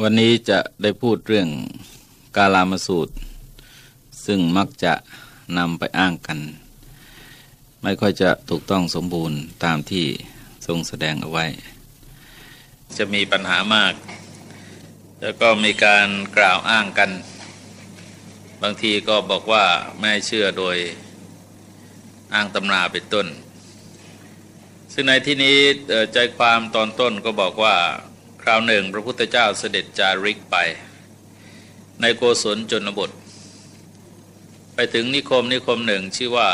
วันนี้จะได้พูดเรื่องกาลามสูตร ซึ่งมักจะนำไปอ้างกัน ไม่ค่อยจะถูกต้องสมบูรณ์ตามที่ทรงแสดงเอาไว้ จะมีปัญหามาก แล้วก็มีการกล่าวอ้างกัน บางทีก็บอกว่าไม่เชื่อโดยอ้างตำราเป็นต้น ซึ่งในที่นี้ใจความตอนต้นก็บอกว่า คราวหนึ่งพระพุทธเจ้าเสด็จจาริกไป ในโกศลจนบท ไปถึงนิคมนิคมหนึ่งชื่อว่า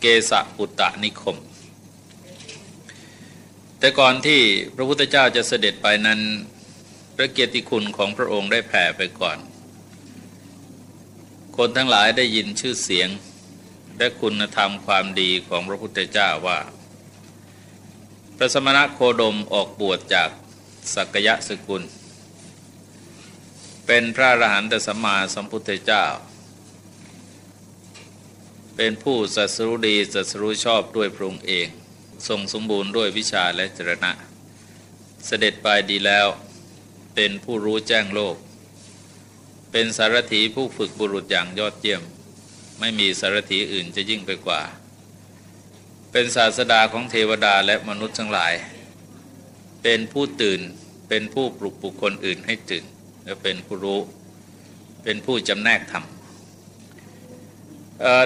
เกสะปุตตะนิคม แต่ก่อนที่พระพุทธเจ้าจะเสด็จไปนั้นพระเกียรติคุณของพระองค์ได้แผ่ไปก่อน คนทั้งหลายได้ยินชื่อเสียง และคุณธรรมความดีของพระพุทธเจ้าว่า พระสมณะโคดมออกบวชจาก สักยะสกุล เป็นพระอรหันตสัมมาสัมพุทธเจ้า เป็นผู้สัสรุดีสัสรุชอบด้วยพระองค์เอง ทรงสมบูรณ์ด้วยวิชาและจรณะ เสด็จไปดีแล้ว เป็นผู้รู้แจ้งโลก เป็นสารถีผู้ฝึกบุรุษอย่างยอดเยี่ยม ไม่มีสารถีอื่นจะยิ่งไปกว่า เป็นศาสดาของเทวดาและมนุษย์ทั้งหลาย เป็นผู้ตื่นเป็นผู้ปลุกบุคคลอื่นให้ตื่น และเป็นผู้รู้เป็นผู้จำแนกธรรม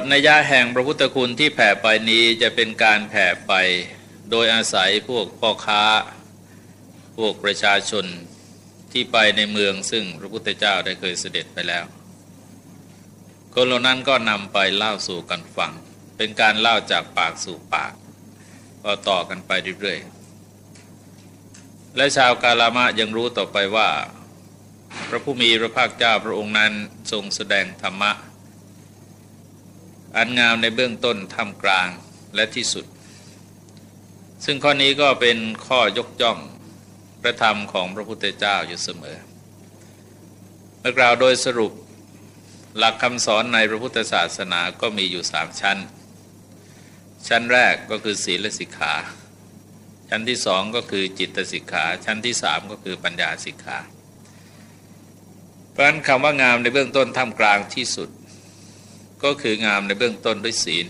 ในยาแห่งพระพุทธคุณที่แผ่ไปนี้จะเป็นการแผ่ไปโดยอาศัยพวกพ่อค้า พวกประชาชนที่ไปในเมืองซึ่งพระพุทธเจ้าได้เคยเสด็จไปแล้ว คนเหล่านั้นก็นำไปเล่าสู่กันฟัง เป็นการเล่าจากปากสู่ปาก ก็ต่อกันไปเรื่อยๆ และชาวกาลามะยังรู้ต่อไปว่า พระผู้มีพระภาคเจ้าพระองค์นั้นทรงแสดงธรรมะ อันงามในเบื้องต้นทำกลางและที่สุด ซึ่งข้อนี้ก็เป็นข้อยกย่องพระธรรมของพระพุทธเจ้าอยู่เสมอ เมื่อกล่าวโดยสรุปหลักคำสอนในพระพุทธศาสนาก็มีอยู่สามชั้น ชั้นแรกก็คือศีลสิกขา ชั้นที่สองก็คือจิตสิกขา ชั้นที่สามก็คือปัญญาสิกขา เพราะนั้นคำว่างามในเบื้องต้นท่ามกลางที่สุด ก็คืองามในเบื้องต้นด้วยศีล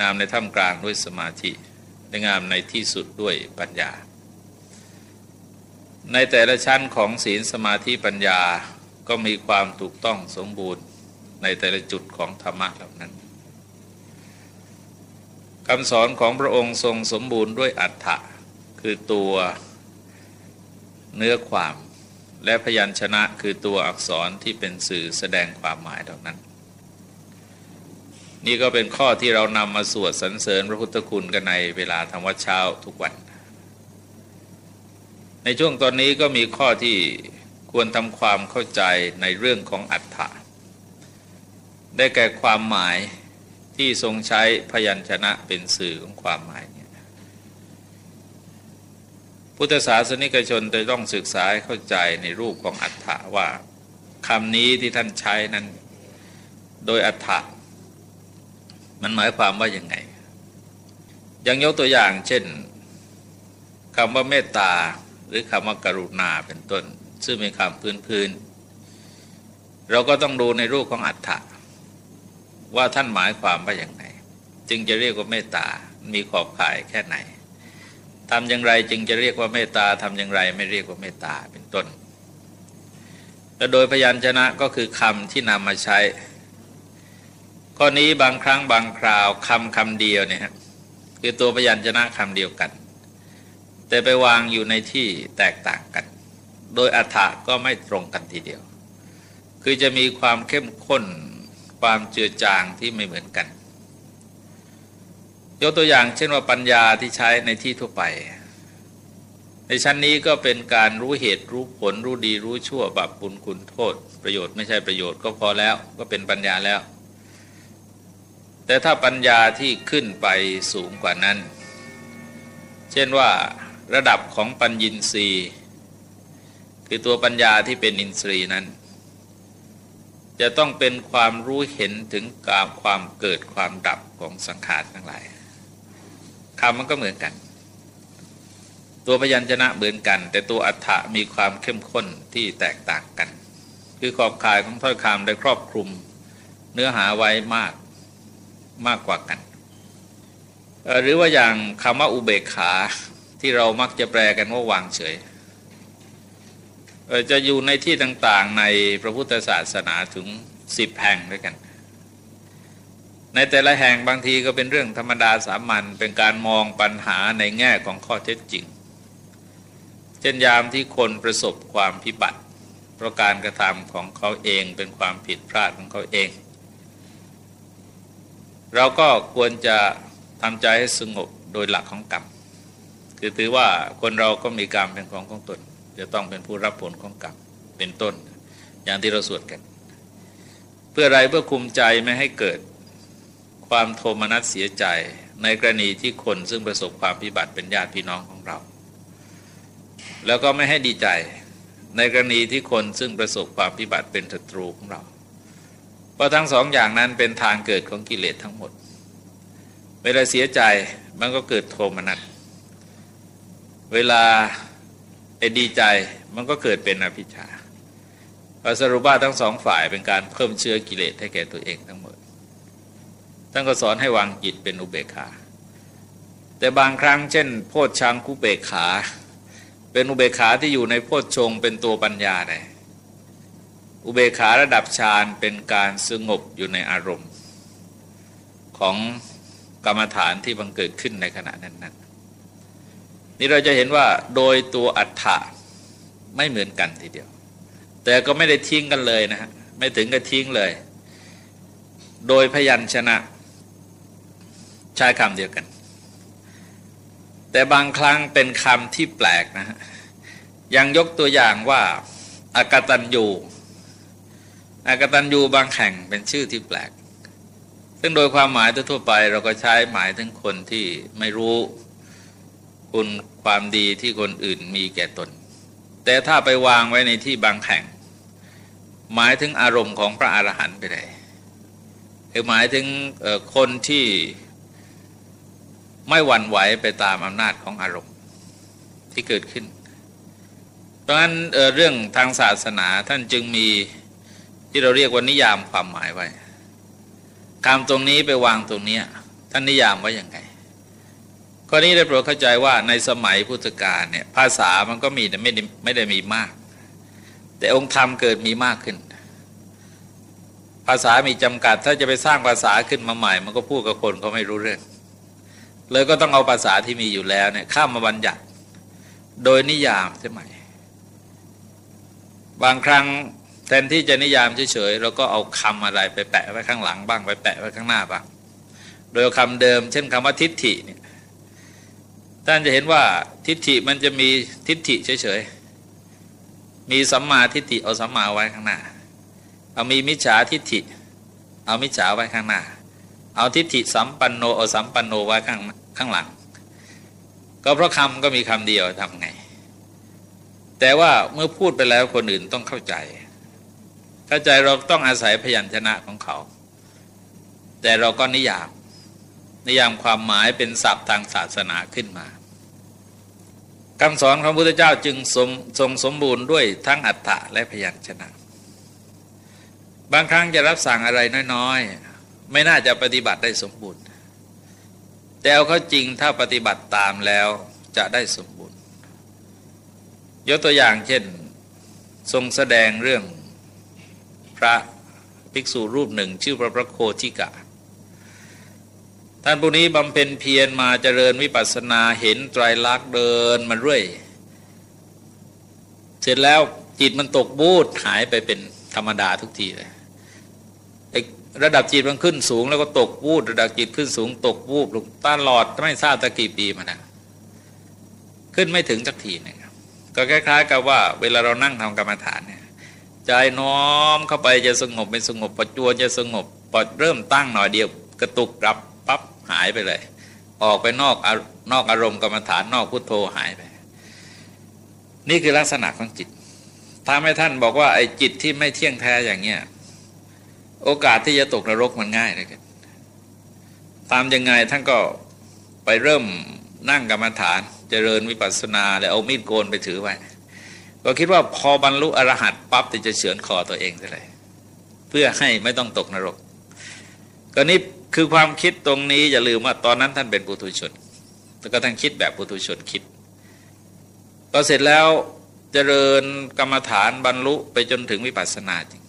งามในท่ามกลางด้วยสมาธิและงามในที่สุดด้วยปัญญา ในแต่ละชั้นของศีลสมาธิปัญญาก็มีความถูกต้องสมบูรณ์ในแต่ละจุดของธรรมะเหล่านั้น คำสอนของพระองค์ทรงสมบูรณ์ด้วยอัฏฐะคือตัวเนื้อความและพยัญชนะคือตัวอักษรที่เป็นสื่อแสดงความหมายเหล่านั้น นี่ก็เป็นข้อที่เรานำมาสวดสรรเสริญพระพุทธคุณกันในเวลาทำวัดเช้าทุกวัน ในช่วงตอนนี้ก็มีข้อที่ควรทำความเข้าใจในเรื่องของอัฏฐะได้แก่ความหมาย ที่ทรงใช้พยัญชนะเป็นสื่อของความหมายเนี่ยพุทธศาสนิกชนจะต้องศึกษาเข้าใจในรูปของอัฏฐะว่าคำนี้ที่ท่านใช้นั้น โดยอัฏฐะมันหมายความว่าอย่างไง อย่างยกตัวอย่างเช่นคำว่าเมตตาหรือคำว่ากรุณาเป็นต้น ซึ่งเป็นคำพื้นๆเราก็ต้องดูในรูปของอัฏฐะ ว่าท่านหมายความว่าอย่างไรจึงจะเรียกว่าเมตตา มีขอบข่ายแค่ไหนทำอย่างไรจึงจะเรียกว่าเมตตาทำอย่างไรไม่เรียกว่าเมตตาเป็นต้น และโดยพยัญชนะก็คือคำที่นำมาใช้ ข้อนี้บางครั้งบางคราวคำคำเดียวเนี่ยคือตัวพยัญชนะคำเดียวกัน แต่ไปวางอยู่ในที่แตกต่างกัน โดยอัฐะก็ไม่ตรงกันทีเดียว คือจะมีความเข้มข้น ความเจือจางที่ไม่เหมือนกัน ยกตัวอย่างเช่นว่าปัญญาที่ใช้ในที่ทั่วไป ในชั้นนี้ก็เป็นการรู้เหตุรู้ผลรู้ดีรู้ชั่วบาปบุญคุณโทษ ประโยชน์ไม่ใช่ประโยชน์ก็พอแล้วก็เป็นปัญญาแล้ว แต่ถ้าปัญญาที่ขึ้นไปสูงกว่านั้น เช่นว่าระดับของปัญญินทรีย์คือตัวปัญญาที่เป็นอินทรีย์นั้น จะต้องเป็นความรู้เห็นถึงกาความเกิดความดับของสังขารทั้งหลายคำมันก็เหมือนกัน ตัวพยัญชนะเหมือนกัน แต่ตัวอัฏฐะมีความเข้มข้นที่แตกต่างกัน คือขอบข่ายของถ้อยคำได้ครอบคลุม เนื้อหาไว้มากมากกว่ากัน หรือว่าอย่างคำว่าอุเบกขาที่เรามักจะแปลกันว่าวางเฉย จะอยู่ในที่ต่างๆในพระพุทธศาสนาถึงสิบแห่งด้วยกัน ในแต่ละแห่งบางทีก็เป็นเรื่องธรรมดาสามัญเป็นการมองปัญหาในแง่ของข้อเท็จจริง เช่นยามที่คนประสบความพิบัติ เพราะการกระทำของเขาเองเป็นความผิดพลาดของเขาเอง เราก็ควรจะทำใจให้สงบโดยหลักของกรรม คือถือว่าคนเราก็มีกรรมเป็นของของตน จะต้องเป็นผู้รับผลของกรรมเป็นต้น อย่างที่เราสวดกัน เพื่ออะไรเพื่อคุมใจไม่ให้เกิดความโทมนัสเสียใจในกรณีที่คนซึ่งประสบความพิบัติเป็นญาติพี่น้องของเรา แล้วก็ไม่ให้ดีใจในกรณีที่คนซึ่งประสบความพิบัติเป็นศัตรูของเรา เพราะทั้งสองอย่างนั้นเป็นทางเกิดของกิเลสทั้งหมด เวลาเสียใจมันก็เกิดโทมนัส เวลา ไอ้ดีใจมันก็เกิดเป็นอภิชาสรุปว่าทั้งสองฝ่ายเป็นการเพิ่มเชื้อกิเลสให้แก่ตัวเองทั้งหมดท่านก็สอนให้วางจิตเป็นอุเบกขา แต่บางครั้งเช่น โพชฌังคุเบกขา เป็นอุเบกขาที่อยู่ในโพชฌงเป็นตัวปัญญาได้อุเบกขาระดับฌานเป็นการสงบอยู่ในอารมณ์ ของกรรมฐานที่บังเกิดขึ้นในขณะนั้นๆ นี่เราจะเห็นว่าโดยตัวอัฏฐะไม่เหมือนกันทีเดียว แต่ก็ไม่ได้ทิ้งกันเลยนะฮะไม่ถึงกับทิ้งเลย โดยพยัญชนะใช้คำเดียวกัน แต่บางครั้งเป็นคำที่แปลกนะฮะยังยกตัวอย่างว่าอากตันยูอากตันยูบางแห่งเป็นชื่อที่แปลก ซึ่งโดยความหมายทั่วไปเราก็ใช้หมายถึงคนที่ไม่รู้ คุณความดีที่คนอื่นมีแก่ตน แต่ถ้าไปวางไว้ในที่บางแห่ง หมายถึงอารมณ์ของพระอรหันต์ไปเลยคือหมายถึงคนที่ไม่หวั่นไหวไปตามอำนาจของอารมณ์ที่เกิดขึ้น เพราะฉะนั้นเเรื่องทางศาสนาท่านจึงมีที่เราเรียกว่านิยามความหมายไว้คำตรงนี้ไปวางตรงนี้ท่านนิยามไว้อย่างไง ข้อนี้ได้โปรดเข้าใจว่าในสมัยพุทธกาลเนี่ยภาษามันก็มีแต่ไม่ได้ไม่ได้มีมาก แต่องค์ธรรมเกิดมีมากขึ้น ภาษามีจำกัด ถ้าจะไปสร้างภาษาขึ้นมาใหม่ มันก็พูดกับคนเขาไม่รู้เรื่อง เลยก็ต้องเอาภาษาที่มีอยู่แล้วเนี่ยข้ามมาบัญญัติ โดยนิยามใช่ไหมบางครั้งแทนที่จะนิยามเฉยๆเราก็เอาคำอะไรไปแปะไว้ข้างหลังบ้างไปแปะไว้ข้างหน้าบ้างโดยคำเดิม เช่นคำว่าทิฏฐิเนี่ย ท่านจะเห็นว่าทิฏฐิมันจะมีทิฏฐิเฉยๆ มีสัมมาทิฏฐิเอาสัมมาไว้ข้างหน้า เอามีมิจฉาทิฏฐิ เอามิจฉาไว้ข้างหน้า เอาทิฏฐิสัมปันโนเอาสัมปันโนไว้ข้างข้างหลัง ก็เพราะคำก็มีคำเดียวทำไง แต่ว่าเมื่อพูดไปแล้วคนอื่นต้องเข้าใจ เข้าใจเราต้องอาศัยพยัญชนะของเขา แต่เราก็นิยามนิยามความหมายเป็นศัพท์ทางศาสนาขึ้นมา คำสอนของพระพุทธเจ้าจึงสมทรงสมบูรณ์ด้วยทั้งอัฏฐะและพยัญชนะ บางครั้งจะรับสั่งอะไรน้อยๆ ไม่น่าจะปฏิบัติได้สมบูรณ์ แต่เอาเข้าจริงถ้าปฏิบัติตามแล้วจะได้สมบูรณ์ ยกตัวอย่างเช่น ทรงแสดงเรื่องพระภิกษุรูปหนึ่ง ชื่อพระพระโคชิกะ ท่านผู้นี้บำเพ็ญเพียรมาเจริญวิปัสสนาเห็นไตรลักษณ์เดินมาเรื่อย เสร็จแล้วจิตมันตกบูดหายไปเป็นธรรมดาทุกทีเลยระดับจิตมันขึ้นสูงแล้วก็ตกวูดระดับจิตขึ้นสูง ตกวูบลงตาหลอดไม่ทราบตะกี่ปีมานะขึ้นไม่ถึงสักทีนึงก็คล้าย ๆ กับว่า เวลาเรานั่งทำกรรมฐานเนี่ยใจน้อมเข้าไปจะสงบเป็นสงบปัจจุบันจะสงบพอเริ่มตั้งหน่อยเดียว กระตุกกลับ หายไปเลย ออกไปนอกนอกอารมณ์กรรมฐานนอกพุทโธหายไป นี่คือลักษณะของจิตทำให้ท่านบอกว่าไอ้จิตที่ไม่เที่ยงแท้อย่างเงี้ยโอกาสที่จะตกนรกมันง่ายเลยกันตามยังไงท่านก็ไปเริ่มนั่งกรรมฐานเจริญวิปัสสนา แล้วเอามีดโกนไปถือไว้ ก็คิดว่าพอบรรลุอรหัตปั๊บจะเฉือนคอตัวเองเลย เพื่อให้ไม่ต้องตกนรกก็นี่ คือความคิดตรงนี้อย่าลืมว่าตอนนั้นท่านเป็นปุถุชน แล้วก็ท่านคิดแบบปุถุชนคิดก็เสร็จแล้วเจริญกรรมฐานบรรลุไปจนถึงวิปัสสนาจริง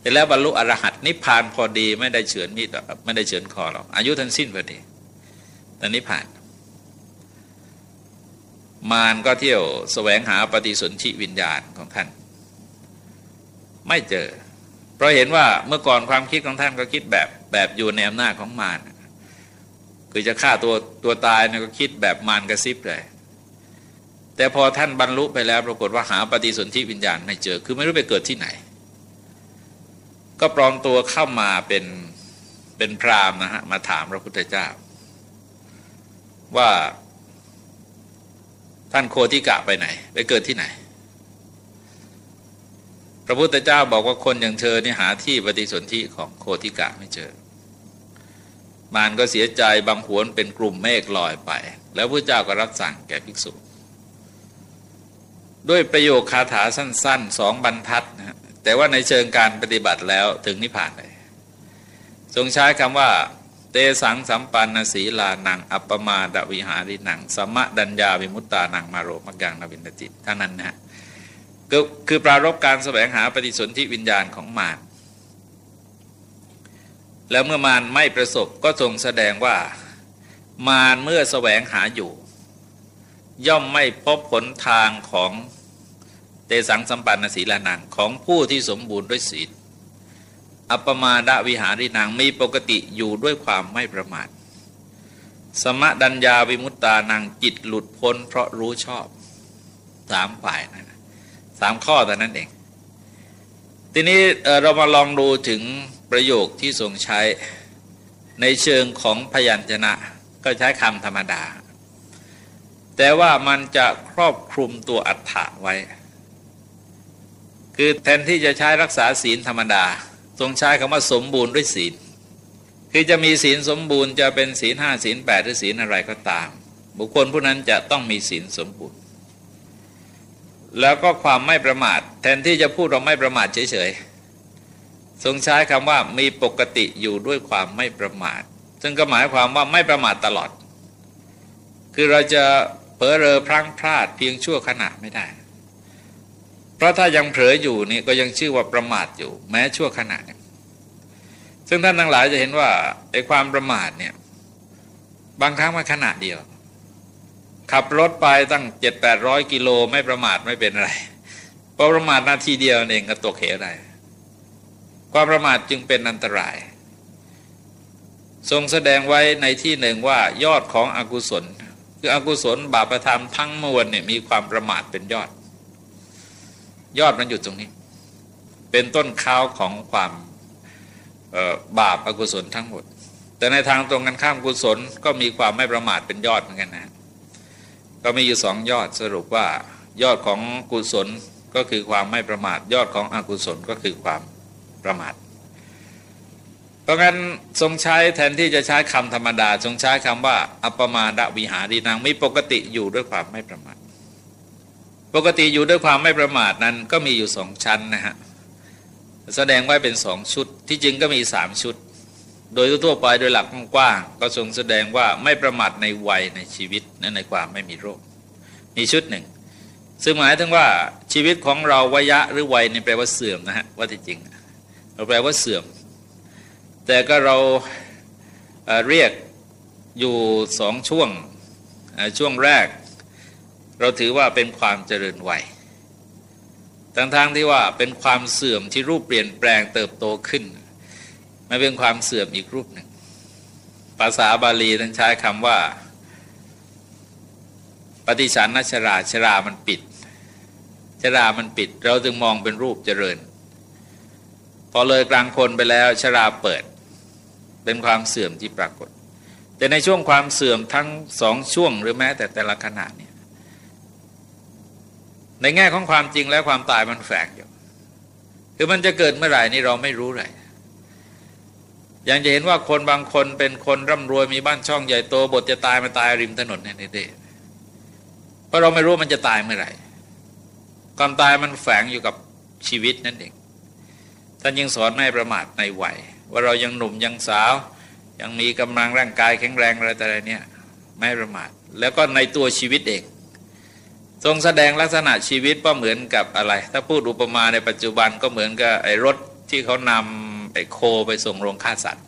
เสร็จแล้วบรรลุอรหัตนิพพานพอดีไม่ได้เฉือนมีดไม่ได้เฉือนคอหรอกอายุท่านสิ้นพอดีต่นิพพาน มารก็เที่ยวแสวงหาปฏิสนธิวิญญาณของท่าน ไม่เจอ เพราะเห็นว่าเมื่อก่อนความคิดของท่านก็คิดแบบแบบอยู่ในอำนาจของมารคือจะฆ่าตัวตัวตายเนี่ยก็คิดแบบมารกระซิบเลยแต่พอท่านบรรลุไปแล้ว ปรากฏว่าหาปฏิสนธิวิญญาณไม่เจอ คือไม่รู้ไปเกิดที่ไหน ก็ปลอมตัวเข้ามาเป็นเป็นพรามนะฮะมาถามพระพุทธเจ้า ว่าท่านโคติกะไปไหน ไปเกิดที่ไหน พระพุทธเจ้าบอกว่าคนอย่างเธอนี่หาที่ปฏิสนธิของโคติกะไม่เจอ มารก็เสียใจบางหวนเป็นกลุ่มเมฆลอยไป แล้วพระเจ้าก็รับสั่งแก่ภิกษุ ด้วยประโยคคาถาสั้นๆสองบรรทัดนะแต่ว่าในเชิงการปฏิบัติแล้วถึงนิพพานเลยทรงใช้คำว่า เตสังสัมปันนสีลานัง อัปปมาดวิหารินัง สมะดัญญาวิมุตตานังมาโรมักยังนวินติเท่านั้นนะ ก็คือปรารบการแสวงหาปฏิสนธิวิญญาณของมารแล้วเมื่อมารไม่ประสบก็ทรงแสดงว่ามารเมื่อแสวงหาอยู่ ย่อมไม่พบผลทางของเตสังสัมปันนศีลานังของผู้ที่สมบูรณ์ด้วยศีลอัปมาดวิหารินางมีปกติอยู่ด้วยความไม่ประมาท สมะดัญญาวิมุตตานังจิตหลุดพ้นเพราะรู้ชอบสามฝ่ายนะ สามข้อแต่นั้นเอง ทีนี้เรามาลองดูถึงประโยคที่ทรงใช้ในเชิงของพยัญชนะ ก็ใช้คำธรรมดา แต่ว่ามันจะครอบคลุมตัวอัฏฐะไว้ คือแทนที่จะใช้รักษาศีลธรรมดา ทรงใช้คำว่าสมบูรณ์ด้วยศีล คือจะมีศีลสมบูรณ์จะเป็นศีลห้าศีลแปดหรือศีลอะไรก็ตาม บุคคลผู้นั้นจะต้องมีศีลสมบูรณ์ แล้วก็ความไม่ประมาท แทนที่จะพูดเราไม่ประมาทเฉยๆทรงใช้คำว่ามีปกติอยู่ด้วยความไม่ประมาท ซึ่งก็หมายความว่าไม่ประมาทตลอด คือเราจะเผลอเรอพลั้งพลาดเพียงชั่วขณะไม่ได้ เพราะถ้ายังเผลออยู่นี่ก็ยังชื่อว่าประมาทอยู่ แม้ชั่วขณะซึ่งท่านทั้งหลายจะเห็นว่าไอ้ความประมาทเนี่ยบางครั้งมาขณะเดียว ขับรถไปตั้งเจ็ดแปดร้อยกิโลไม่ประมาทไม่เป็นอะไรเพราะประมาทนาทีเดียวเองก็ตกเหวได้ความประมาทจึงเป็นอันตราย ทรงแสดงไว้ในที่หนึ่งว่ายอดของอกุศล คืออกุศลบาปธรรมทั้งมวลเนี่ยมีความประมาทเป็นยอด ยอดมันอยู่ตรงนี้ เป็นต้นข้าวของความบาปอกุศลทั้งหมด แต่ในทางตรงกันข้ามกุศลก็มีความไม่ประมาทเป็นยอดเหมือนกันนะ ก็มีอยู่สองยอดสรุปว่ายอดของกุศลก็คือความไม่ประมาท ยอดของอกุศลก็คือความประมาท เพราะงั้นทรงใช้แทนที่จะใช้คำธรรมดา ทรงใช้คำว่า อัปมาดวิหารีนางมีปกติอยู่ด้วยความไม่ประมาท ปกติอยู่ด้วยความไม่ประมาทนั้นก็มีอยู่สองชั้นนะฮะแสดงไว้เป็นสองชุดที่จริงก็มีสามชุด โดยทั่วไปโดยหลักกว้างก็ทรงแสดงว่าไม่ประมาทในวัยในชีวิตนั้นในความไม่มีโรค มีชุดหนึ่ง ซึ่งหมายถึงว่าชีวิตของเราวัยะหรือวัยนี่แปลว่าเสื่อมนะฮะว่าที่จริงเราแปลว่าเสื่อม แต่ก็เราเรียกอยู่สองช่วงช่วงแรก เราถือว่าเป็นความเจริญวัยทั้งๆที่ว่าเป็นความเสื่อมที่รูปเปลี่ยนแปลงเติบโตขึ้น ไม่เป็นความเสื่อมอีกรูปหนึ่ง ภาษาบาลีท่านใช้คำว่า ปฏิสันนชราชรามันปิด ชรามันปิด เราจึงมองเป็นรูปเจริญ พอเลยกลางคนไปแล้ว ชราเปิด เป็นความเสื่อมที่ปรากฏ แต่ในช่วงความเสื่อมทั้งสองช่วงหรือแม้แต่แต่ละขณะนี้ในแง่ของความจริงแล้วความตายมันแฝงอยู่ คือมันจะเกิดเมื่อไหร่นี่เราไม่รู้เลย อย่างจะเห็นว่าคนบางคนเป็นคนร่ำรวยมีบ้านช่องใหญ่โตบทจะตายมาตายริมถนนเนี่ยเด็เพราะเราไม่รู้มันจะตายเมื่อไหร่ความตายมันแฝงอยู่กับชีวิตนั่นเองท่านยังสอนไม่ประมาทในวัยว่าเรายังหนุ่มยังสาว ยังมีกำลังร่างกายแข็งแรงอะไรแต่อะไรเนี่ยไม่ประมาท แล้วก็ในตัวชีวิตเองทรงแสดงลักษณะชีวิตก็เหมือนกับอะไร ถ้าพูดอุปมาในปัจจุบันก็เหมือนกับไอ้รถที่เขานำ ไอ้โคไปส่งโรงฆ่าสัตว์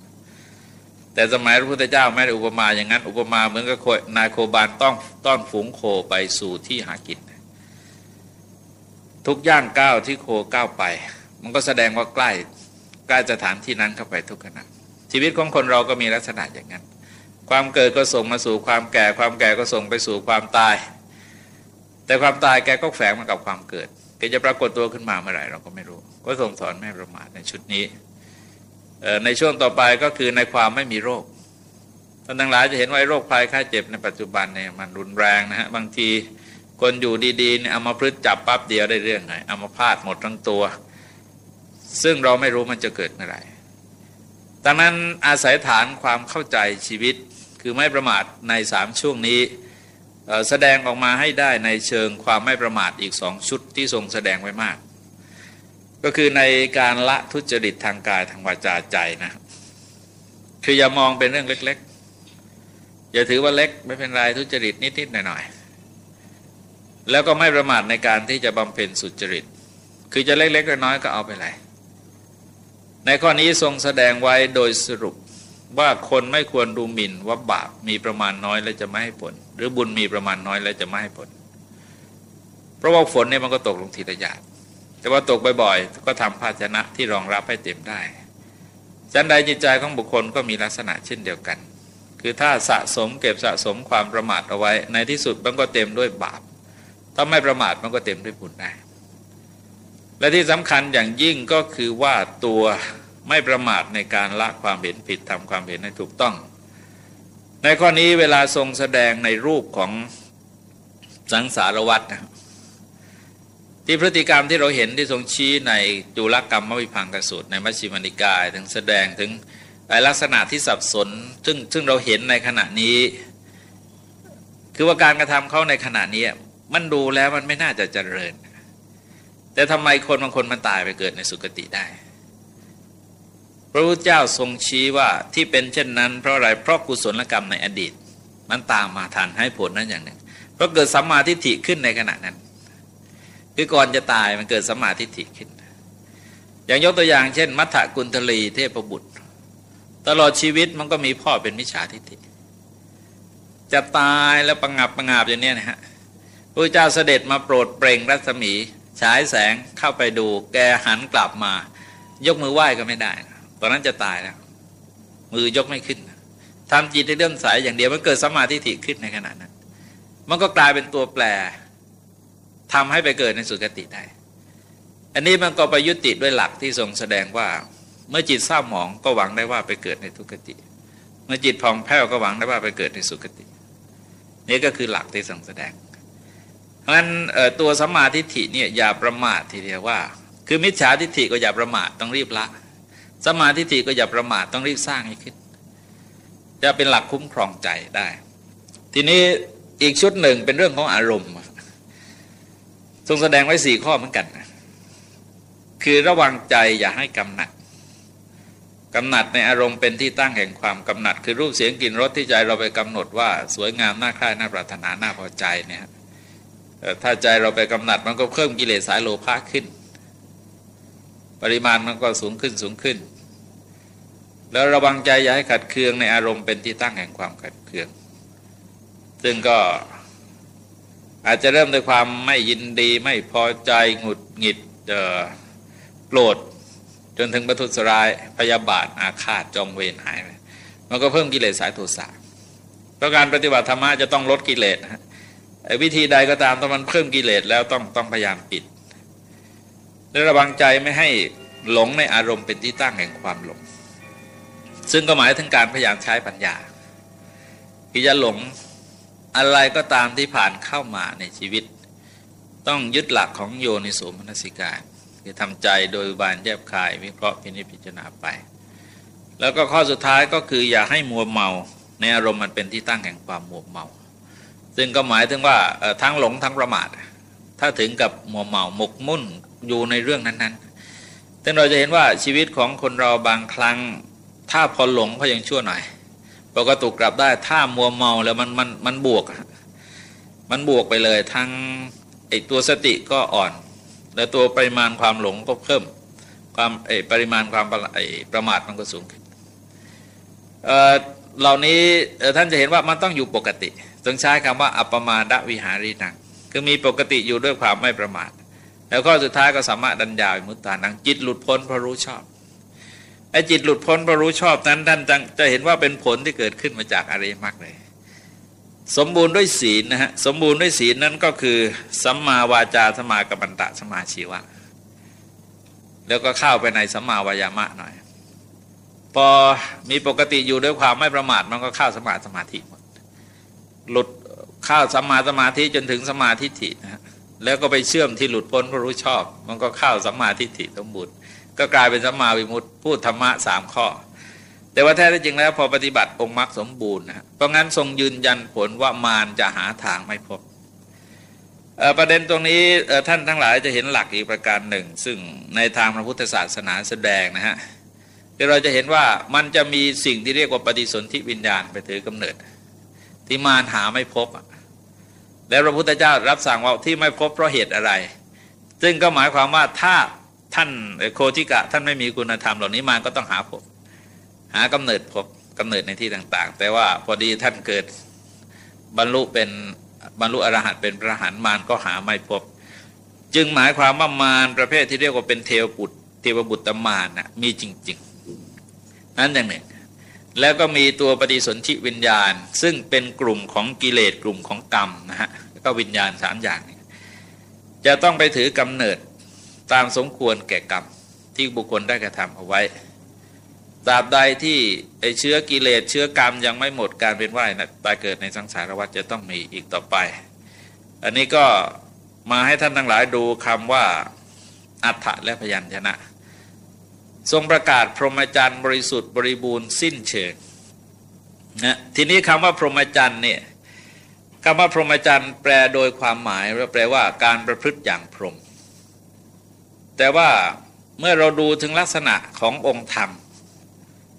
แต่สมัยพระพุทธเจ้าไม่ได้อุปมาอย่างนั้น อุปมาเหมือนกับนายโคบานต้องต้อนฝูงโคไปสู่ที่หากิน ทุกย่างก้าวที่โคก้าวไป มันก็แสดงว่าใกล้ใกล้สถานที่นั้นเข้าไปทุกขณะชีวิตของคนเราก็มีลักษณะอย่างนั้น ความเกิดก็ส่งมาสู่ความแก่ ความแก่ก็ส่งไปสู่ความตาย แต่ความตายแกก็แฝงมากับความเกิดแกจะปรากฏตัวขึ้นมาเมื่อไหร่เราก็ไม่รู้ ก็ทรงสอนแม่ประมาทในชุดนี้ ในช่วงต่อไปก็คือในความไม่มีโรคท่านทั้งหลายจะเห็นว่าโรคภัยไข้เจ็บในปัจจุบันเนี่ยมันรุนแรงนะฮะบางทีคนอยู่ดีๆเนี่ยเอามาพลึกจับปั๊บเดียวได้เรื่องไงเอามาพาดหมดทั้งตัว ซึ่งเราไม่รู้มันจะเกิดเมื่อไหร่ดังนั้นอาศัยฐานความเข้าใจชีวิตคือไม่ประมาทในสามช่วงนี้แสดงออกมาให้ได้ในเชิงความไม่ประมาทอีกสองชุดที่ทรงแสดงไว้มาก ก็คือในการละทุจริตทางกายทางวาจาใจนะ คืออย่ามองเป็นเรื่องเล็ก ๆ อย่าถือว่าเล็กไม่เป็นไรทุจริตนิดๆหน่อยๆแล้วก็ไม่ประมาทในการที่จะบำเพ็ญสุจริต คือจะเล็กๆน้อยๆก็เอาไปเลยในข้อนี้ทรงแสดงไว้โดยสรุปว่าคนไม่ควรดูหมิ่นว่าบาปมีประมาณน้อยแล้วจะไม่ให้ผล หรือบุญมีประมาณน้อยแล้วจะไม่ให้ผล เพราะว่าฝนเนี่ยมันก็ตกลงทีละหยาด แต่ว่าตกบ่อยๆ ก็ทำภาชนะที่รองรับให้เต็มได้จันใดจิตใจของบุคคลก็มีลักษณะเช่นเดียวกัน คือถ้าสะสมเก็บสะสมความประมาทเอาไว้ ในที่สุดมันก็เต็มด้วยบาป ถ้าไม่ประมาทมันก็เต็มด้วยบุญได้ และที่สำคัญอย่างยิ่งก็คือว่าตัวไม่ประมาทในการละความเห็นผิดทำความเห็นให้ถูกต้อง ในข้อนี้เวลาทรงแสดงในรูปของสังสารวัตรนะ ที่พฤติกรรมที่เราเห็นที่ทรงชี้ในจุลกรรมมวิพังกสูตรในมัชฌิมานิกาย ถึงแสดงถึงลักษณะที่สับสน ซึ่งซึ่งเราเห็นในขณะนี้ คือว่าการกระทำเขาในขณะนี้ มันดูแล้วมันไม่น่าจะเจริญ แต่ทำไมคนบางคนมันตายไปเกิดในสุคติได้ พระพุทธเจ้าทรงชี้ว่าที่เป็นเช่นนั้นเพราะอะไรเพราะกุศลกรรมในอดีต มันตามมาทันให้ผลนั้นอย่างหนึ่งเพราะเกิดสัมมาทิฏฐิขึ้นในขณะนั้น คือก่อนจะตายมันเกิดสัมมาทิฏฐิขึ้น อย่างยกตัวอย่างเช่น มัทธกุลทลีเทพบุตร ตลอดชีวิตมันก็มีพ่อเป็นมิจฉาทิฏฐิจะตายแล้วประงับประงาบอย่างนี้นะฮะพระเจ้าเสด็จมาโปรดเปล่งรัศมีฉายแสงเข้าไปดู แกหันกลับมา ยกมือไหว้ก็ไม่ได้ตอนนั้นจะตายแล้ว มือยกไม่ขึ้นทำจิตให้เริ่มใสอย่างเดียวมันเกิดสมาธิถิขึ้นในขณะนั้น มันก็กลายเป็นตัวแปร ทำให้ไปเกิดในสุคติได้ อันนี้มันก็ไปยุติด้วยหลักที่ทรงแสดงว่า เมื่อจิตเศร้าหมองก็หวังได้ว่าไปเกิดในทุกติ เมื่อจิตผ่องแผ้วก็หวังได้ว่าไปเกิดในสุคติ นี่ก็คือหลักที่ทรงแสดง เพราะฉะนั้นตัวสัมมาทิฏฐิเนี่ยอย่าประมาททีเดียวว่า คือมิจฉาทิฏฐิก็อย่าประมาทต้องรีบละสมาธิฏฐิก็อย่าประมาทต้องรีบสร้างให้ขึ้น จะเป็นหลักคุ้มครองใจได้ ทีนี้อีกชุดหนึ่งเป็นเรื่องของอารมณ์ ทรงแสดงไว้สี่ข้อเหมือนกัน คือระวังใจอย่าให้กำหนัดกำหนัดในอารมณ์เป็นที่ตั้งแห่งความกำหนัด คือรูปเสียงกลิ่นรสที่ใจเราไปกำหนดว่าสวยงามน่าใคร่น่าปรารถนาน่าพอใจเนี่ยถ้าใจเราไปกำหนัดมันก็เพิ่มกิเลสสายโลภะขึ้น ปริมาณมันก็สูงขึ้นสูงขึ้น แล้วระวังใจอย่าให้ขัดเคืองในอารมณ์เป็นที่ตั้งแห่งความขัดเคือง ซึ่งก็ อาจจะเริ่มด้วยความไม่ยินดีไม่พอใจหงุดหงิดโกรธจนถึงประทุษร้ายพยาบาทอาฆาตจองเวรหายไปมันก็เพิ่มกิเลสสายโทสะเพราะการปฏิบัติธรรมะจะต้องลดกิเลสวิธีใดก็ตามถ้ามันเพิ่มกิเลสแล้วต้องต้องพยายามปิดและระวังใจไม่ให้หลงในอารมณ์เป็นที่ตั้งแห่งความหลง ซึ่งก็หมายถึงการพยายามใช้ปัญญาคือจะหลง อะไรก็ตามที่ผ่านเข้ามาในชีวิต ต้องยึดหลักของโยนิสูมนสิการคือทำใจโดยบานแยบคายวิเคราะห์พินิจพิจารณาไป แล้วก็ข้อสุดท้ายก็คืออย่าให้มัวเมาในอารมณ์มันเป็นที่ตั้งแห่งความมัวเมา ซึ่งก็หมายถึงว่าทั้งหลงทั้งประมาท ถ้าถึงกับมัวเมาหมกมุ่นอยู่ในเรื่องนั้นๆซึ่งเราจะเห็นว่าชีวิตของคนเราบางครั้ง ถ้าพอหลงก็ยังชั่วหน่อย ปกติกลับได้ถ้ามัวเมาแล้วมันมันมันบวก มันบวกไปเลยทั้งไอตัวสติก็อ่อน และตัวปริมาณความหลงก็เพิ่ม ความไอปริมาณความไอประมาทมันก็สูงขึ้นเเหล่านี้ท่านจะเห็นว่ามันต้องอยู่ปกติต้องใช้คำว่า อัปมาดวิหารีนังคือมีปกติอยู่ด้วยความไม่ประมาท แล้วก็สุดท้ายก็สามารถดัญญามุตตานังจิตหลุดพ้นเพราะรู้ชอบ ไอ้จิตหลุดพ้นพระรู้ชอบนั้นท่านจะเห็นว่าเป็นผลที่เกิดขึ้นมาจากอริยมรรคเลย สมบูรณ์ด้วยศีลนะฮะสมบูรณ์ด้วยศีลนั้นก็คือสัมมาวาจาสมากัมมันตะสมาชีวะ แล้วก็เข้าไปในสัมมาวายามะหน่อย พอมีปกติอยู่ด้วยความไม่ประมาทมันก็เข้าสมาสมาธิหมดหลุดเข้าสัมมาสมาธิจนถึงสมาธิฐินะฮะแล้วก็ไปเชื่อมที่หลุดพ้นพระรู้ชอบ มันก็เข้าสัมมาทิฏฐิสมบูรณ์ ก็กลายเป็นสัมมาวิมุตติพูดธรรมะสามข้อ แต่ว่าแท้จริงแล้วพอปฏิบัติองค์มรรคสมบูรณ์นะเพราะงั้นทรงยืนยันผลว่ามารจะหาทางไม่พบประเด็นตรงนี้ท่านทั้งหลายจะเห็นหลักอีกประการหนึ่ง ซึ่งในทางพระพุทธศาสนาแสดงนะฮะที่เราจะเห็นว่ามันจะมีสิ่งที่เรียกว่าปฏิสนธิวิญญาณไปถือกำเนิด ที่มารหาไม่พบ แล้วพระพุทธเจ้ารับสั่งว่าที่ไม่พบเพราะเหตุอะไร ซึ่งก็หมายความว่าถ้า ท่านโคติกะท่านไม่มีคุณธรรมเหล่านี้มาก็ต้องหาพบ หากำเนิดพบกำเนิดในที่ต่าง ๆ แต่ว่าพอดีท่านเกิดบรรลุเป็นบรรลุอรหันต์เป็นพระหันมารก็หาไม่พบ จึงหมายความว่ามารประเภทที่เรียกว่าเป็นเทวบุตรเทวบุตรมารนะมีจริง ๆ นั้นอย่างหนึ่ง แล้วก็มีตัวปฏิสนธิวิญญาณ ซึ่งเป็นกลุ่มของกิเลสกลุ่มของกรรมนะฮะก็วิญญาณสามอย่าง จะต้องไปถือกำเนิด ตามสมควรแก่กรรมที่บุคคลได้กระทำเอาไว้ตราบใดที่ไอเชื้อกิเลสเชื้อกรรมยังไม่หมดการเป็นว่ายนะตายเกิดในสังสารวัฏจะต้องมีอีกต่อไป อันนี้ก็มาให้ท่านทั้งหลายดูคำว่าอัฏฐะและพยัญชนะ ทรงประกาศพรหมจรรย์บริสุทธิ์บริบูรณ์สิ้นเชิงนะทีนี้คำว่าพรหมจรรย์เนี่ยคำว่าพรหมจรรย์แปลโดยความหมายแปลว่าการประพฤติอย่างพรหม แต่ว่าเมื่อเราดูถึงลักษณะขององค์ธรรม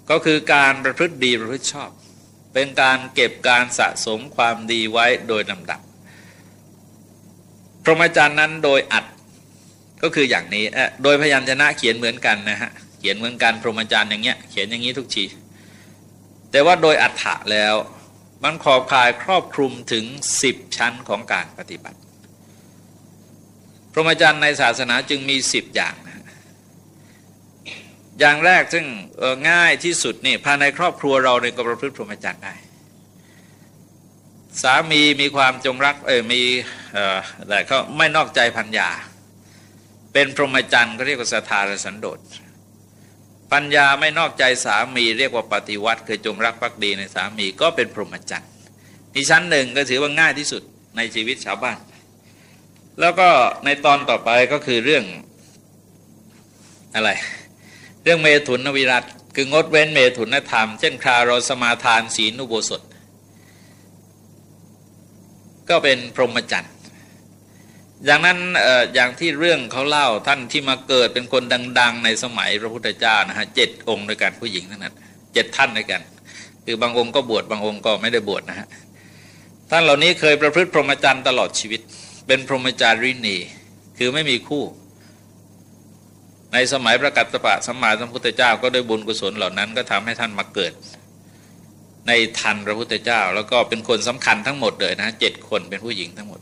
ก็คือการประพฤติดีประพฤติชอบ เป็นการเก็บการสะสมความดีไว้โดยลำดับ พรหมจรรย์นั้นโดยอัดก็คืออย่างนี้โดยพยัญชนะเขียนเหมือนกันนะฮะเขียนเหมือนกันพรหมจรรย์อย่างเงี้ยเขียนอย่างนี้ทุกทีแต่ว่าโดยอัฏฐะแล้วมันขอบคายครอบคลุมถึงสิบชั้นของการปฏิบัติ พรหมจรรย์ในศาสนาจึงมีสิบอย่างนะอย่างแรกซึ่งง่ายที่สุดนี่ภายในครอบครัวเราเนี่ยก็ประพฤติพรหมจรรย์ได้สามีมีความจงรักเออมีออแต่เขาไม่นอกใจพัญญาเป็นพรหมจรรย์ก็เรียกว่าสถารสันโดษปัญญาไม่นอกใจสามีเรียกว่าปฏิวัติคือจงรักภักดีในสามีก็เป็นพรหมจรรย์ีชั้นหนึ่งก็ถือว่าง่ายที่สุดในชีวิตชาวบ้าน แล้วก็ในตอนต่อไปก็คือเรื่องอะไร เรื่องเมถุนวิรัตคืองดเว้นเมถุนธรรม เช่นคราเราสมาทานศีลอุโบสถ ก็เป็นพรหมจรรย์อย่างนั้นออย่างที่เรื่องเขาเล่าท่านที่มาเกิดเป็นคนดัง ๆ ในสมัยพระพุทธเจ้านะฮะเจ็ดองค์ด้วยกันผู้หญิงทั้งนั้นเจ็ดท่านด้วยกัน คือบางองค์ก็บวชบางองค์ก็ไม่ได้บวชนะฮะท่านเหล่านี้เคยประพฤติพรหมจรรย์ตลอดชีวิต เป็นพรหมจารีนี คือไม่มีคู่ ในสมัยประกาศปะสมมาสัมพุทธเจ้าก็ด้วยบุญกุศลเหล่านั้นก็ทำให้ท่านมาเกิด ในทันพระพุทธเจ้า แล้วก็เป็นคนสำคัญทั้งหมดเลยนะเจ็ดคนเป็นผู้หญิงทั้งหมด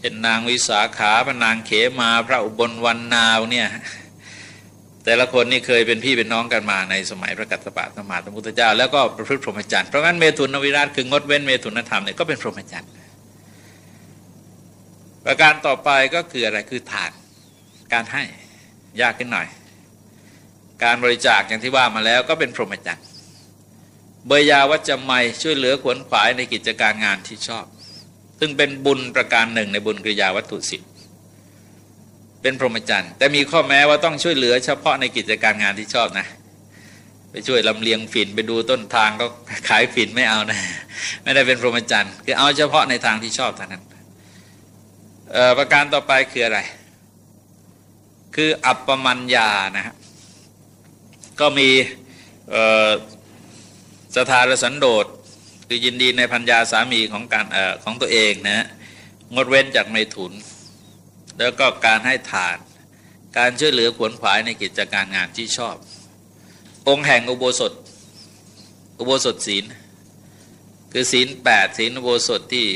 เช่นนางวิสาขาพระนางเขมาพระอุบลวันนาวเนี่ยแต่ละคนนี่เคยเป็นพี่เป็นน้องกันมาในสมัยพระกัสสปะสมมาสัมพุทธเจ้า แล้วก็ประพฤติพรหมจรรย์เพราะงั้นเมตุนวิราชคืองดเว้นเมตุนธรรมเนี่ยก็เป็นพรหมจรรย์ ประการต่อไปก็คืออะไรคือทาน การให้ยากขึ้นหน่อย การบริจาคอย่างที่ว่ามาแล้วก็เป็นพรหมจรรย์เบยาวัจจะไม่ช่วยเหลือขวนขวายในกิจการงานที่ชอบ ซึ่งเป็นบุญประการหนึ่งในบุญกริยาวัตถุสิทธิ์เป็นพรหมจรรย์แต่มีข้อแม้ว่าต้องช่วยเหลือเฉพาะในกิจการงานที่ชอบนะ ไปช่วยลำเลียงฝิ่นไปดูต้นทางก็ขายฝิ่นไม่เอานะ ไม่ได้เป็นพรหมจรรย์คือเอาเฉพาะในทางที่ชอบเท่านั้น ประการต่อไปคืออะไร คืออัปปมัญญานะฮะก็มีสถานสันโดษคือยินดีในพัญญาสามีของการอของตัวเองนะงดเว้นจากไม่ถุน แล้วก็การให้ทาน การช่วยเหลือขวนขวายในกิจการงานที่ชอบ องค์แห่งอุโบสถ อุโบสถศีล คือศีลแปดศีลอุโบสถที่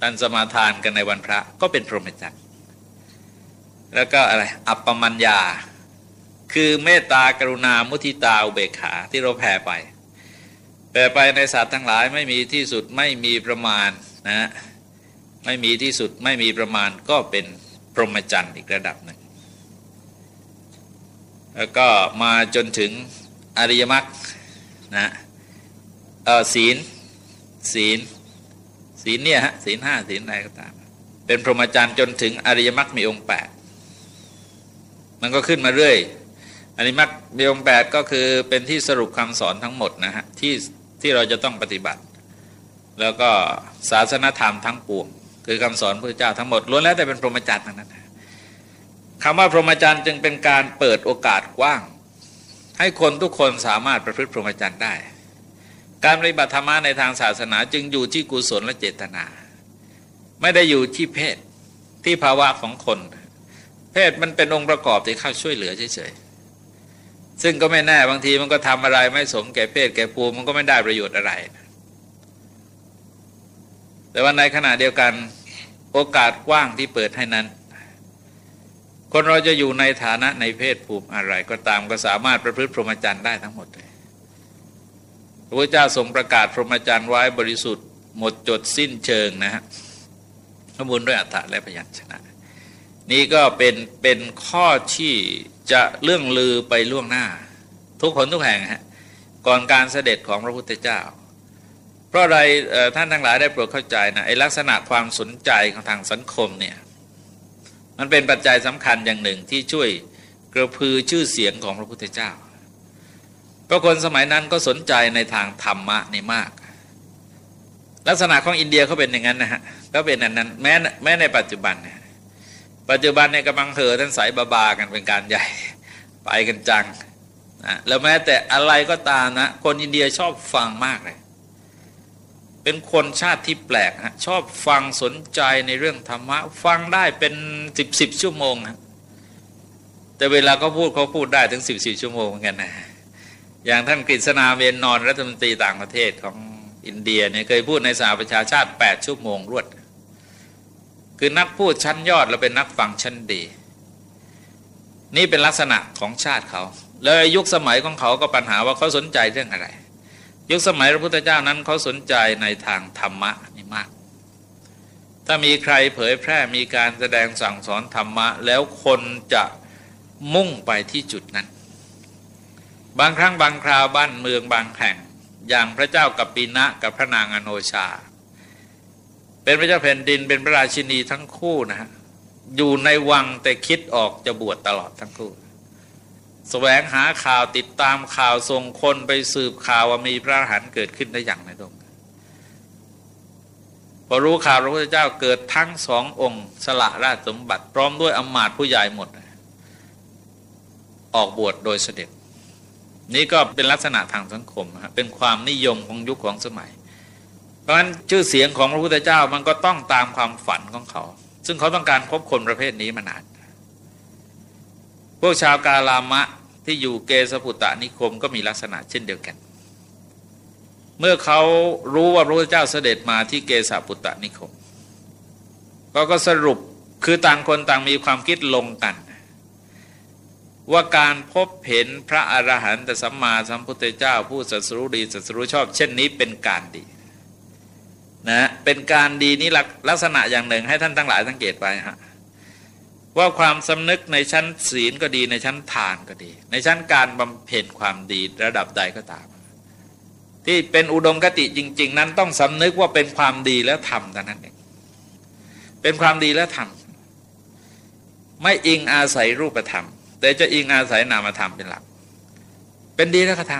ท่านสมาทานกันในวันพระก็เป็นพรหมจรรย์แล้วก็อะไร อัปปมัญญา คือเมตตากรุณา มุทิตาอุเบกขาที่เราแผ่ไปแผ่ไปในสัตว์ทั้งหลายไม่มีที่สุดไม่มีประมาณนะไม่มีที่สุดไม่มีประมาณก็เป็นพรหมจรรย์อีกระดับหนึ่ง แล้วก็มาจนถึงอริยมรรคนะศีลศีล ศีลเนี่ยฮะศีลห้าศีลอะไรก็ตาม เป็นพรหมจรรย์จนถึงอริยมรรคมีองค์แปดมันก็ขึ้นมาเรื่อยอริยมรรคมีองค์แปดก็คือเป็นที่สรุปคำสอนทั้งหมดนะฮะที่ที่เราจะต้องปฏิบัติ แล้วก็ศาสนธรรมทั้งปวงคือคำสอนพระเจ้าทั้งหมดล้วนแล้วแต่เป็นพรหมจรรย์ทั้งนั้นคำว่าพรหมจรรย์จึงเป็นการเปิดโอกาสกว้าง ให้คนทุกคนสามารถประพฤติพรหมจรรย์ได้ การปฏิบัติธรรมในทางศาสนา จึงอยู่ที่กุศลและเจตนา ไม่ได้อยู่ที่เพศที่ภาวะของคน เพศมันเป็นองค์ประกอบที่เข้าช่วยเหลือเฉยๆซึ่งก็ไม่แน่บางทีมันก็ทำอะไรไม่สมแก่เพศแก่ภูมิมันก็ไม่ได้ประโยชน์อะไร แต่ว่าในขณะเดียวกันโอกาสกว้างที่เปิดให้นั้น คนเราจะอยู่ในฐานะในเพศภูมิอะไร ก็ตามก็สามารถประพฤติพรหมจรรย์ได้ทั้งหมดเลย พระพุทธเจ้าทรงประกาศพรหมจรรย์ไว้บริสุทธิ์หมดจดสิ้นเชิงนะฮะขบุญด้วยอัฏฐะและพยัญชนะ นี่ก็เป็นเป็นข้อที่จะเรื่องลือไปล่วงหน้า ทุกคนทุกแห่งฮะก่อนการเสด็จของพระพุทธเจ้า เพราะอะไรท่านทั้งหลายได้โปรดเข้าใจนะไอลักษณะความสนใจของทางสังคมเนี่ยมันเป็นปัจจัยสำคัญอย่างหนึ่งที่ช่วยกระพือชื่อเสียงของพระพุทธเจ้า เพราะคนสมัยนั้นก็สนใจในทางธรรมะนี่มาก ลักษณะของอินเดียเขาเป็นอย่างนั้นนะฮะก็เป็นอย่างนั้นแม้แม้ในปัจจุบันเนี่ยปัจจุบันในกำลังเหอท่านสายบาบากันเป็นการใหญ่ไปกันจังนะแล้วแม้แต่อะไรก็ตามนะ คนอินเดียชอบฟังมากเลย เป็นคนชาติที่แปลกฮะชอบฟังสนใจในเรื่องธรรมะ ฟังได้เป็นสิบสิบชั่วโมงฮะแต่เวลาเขาพูดเขาพูดได้ถึงสิบสี่ชั่วโมงเหมือนกันนะ อย่างท่านกฤษณาเวนนอนรัฐมนตรีต่างประเทศของอินเดียเนี่ยเคยพูดในสหประชาชาติแปดชั่วโมงรวด คือนักพูดชั้นยอด แล้วเป็นนักฟังชั้นดี นี่เป็นลักษณะของชาติเขาแล้วยุคสมัยของเขาก็ปัญหาว่าเขาสนใจเรื่องอะไร ยุคสมัยพระพุทธเจ้านั้นเขาสนใจในทางธรรมะนี่มาก ถ้ามีใครเผยแพร่มีการแสดงสั่งสอนธรรมะ แล้วคนจะมุ่งไปที่จุดนั้น บางครั้งบางคราวบ้านเมืองบางแห่ง อย่างพระเจ้ากัปปินะกับพระนางอโนชา เป็นพระเจ้าแผ่นดินเป็นพระราชินีทั้งคู่นะฮะอยู่ในวังแต่คิดออกจะบวชตลอดทั้งคู่แสวงหาข่าวติดตามข่าวส่งคนไปสืบข่าวว่ามีพระอรหันต์เกิดขึ้นได้อย่างไรตรงพอรู้ข่าวพระพุทธเจ้าเกิดทั้งสององค์สละราชสมบัติ พร้อมด้วยอมาตผู้ใหญ่หมด ออกบวชโดยเสด็จ นี่ก็เป็นลักษณะทางสังคมเป็นความนิยมของยุคของสมัย เพราะฉะนั้นชื่อเสียงของพระพุทธเจ้ามันก็ต้องตามความฝันของเขา ซึ่งเขาต้องการพบคนประเภทนี้มานานพวกชาวกาลามะที่อยู่เกสปุตตะนิคมก็มีลักษณะเช่นเดียวกัน เมื่อเขารู้ว่าพระพุทธเจ้าเสด็จมาที่เกสปุตตะนิคม ก็ก็สรุปคือต่างคนต่างมีความคิดลงกัน ว่าการพบเห็นพระอรหันตสัมมาสัมพุทธเจ้า ผู้สัสรุดีสัสรุชอบ เช่นนี้เป็นการดีนะเป็นการดีนี่ลักษณะอย่างหนึ่งให้ท่านทั้งหลายสังเกตไปฮะว่าความสำนึกในชั้นศีลก็ดีในชั้นทานก็ดี ในชั้นการบำเพ็ญความดีระดับใดก็ตาม ที่เป็นอุดมคติจริง ๆ นั้นต้องสำนึกว่าเป็นความดีแล้วทำแต่นั้นเองเป็นความดีแล้วทำไม่อิงอาศัยรูปธรรม แต่จะอิงอาศัยนามธรรมเป็นหลัก เป็นดีแล้วก็ท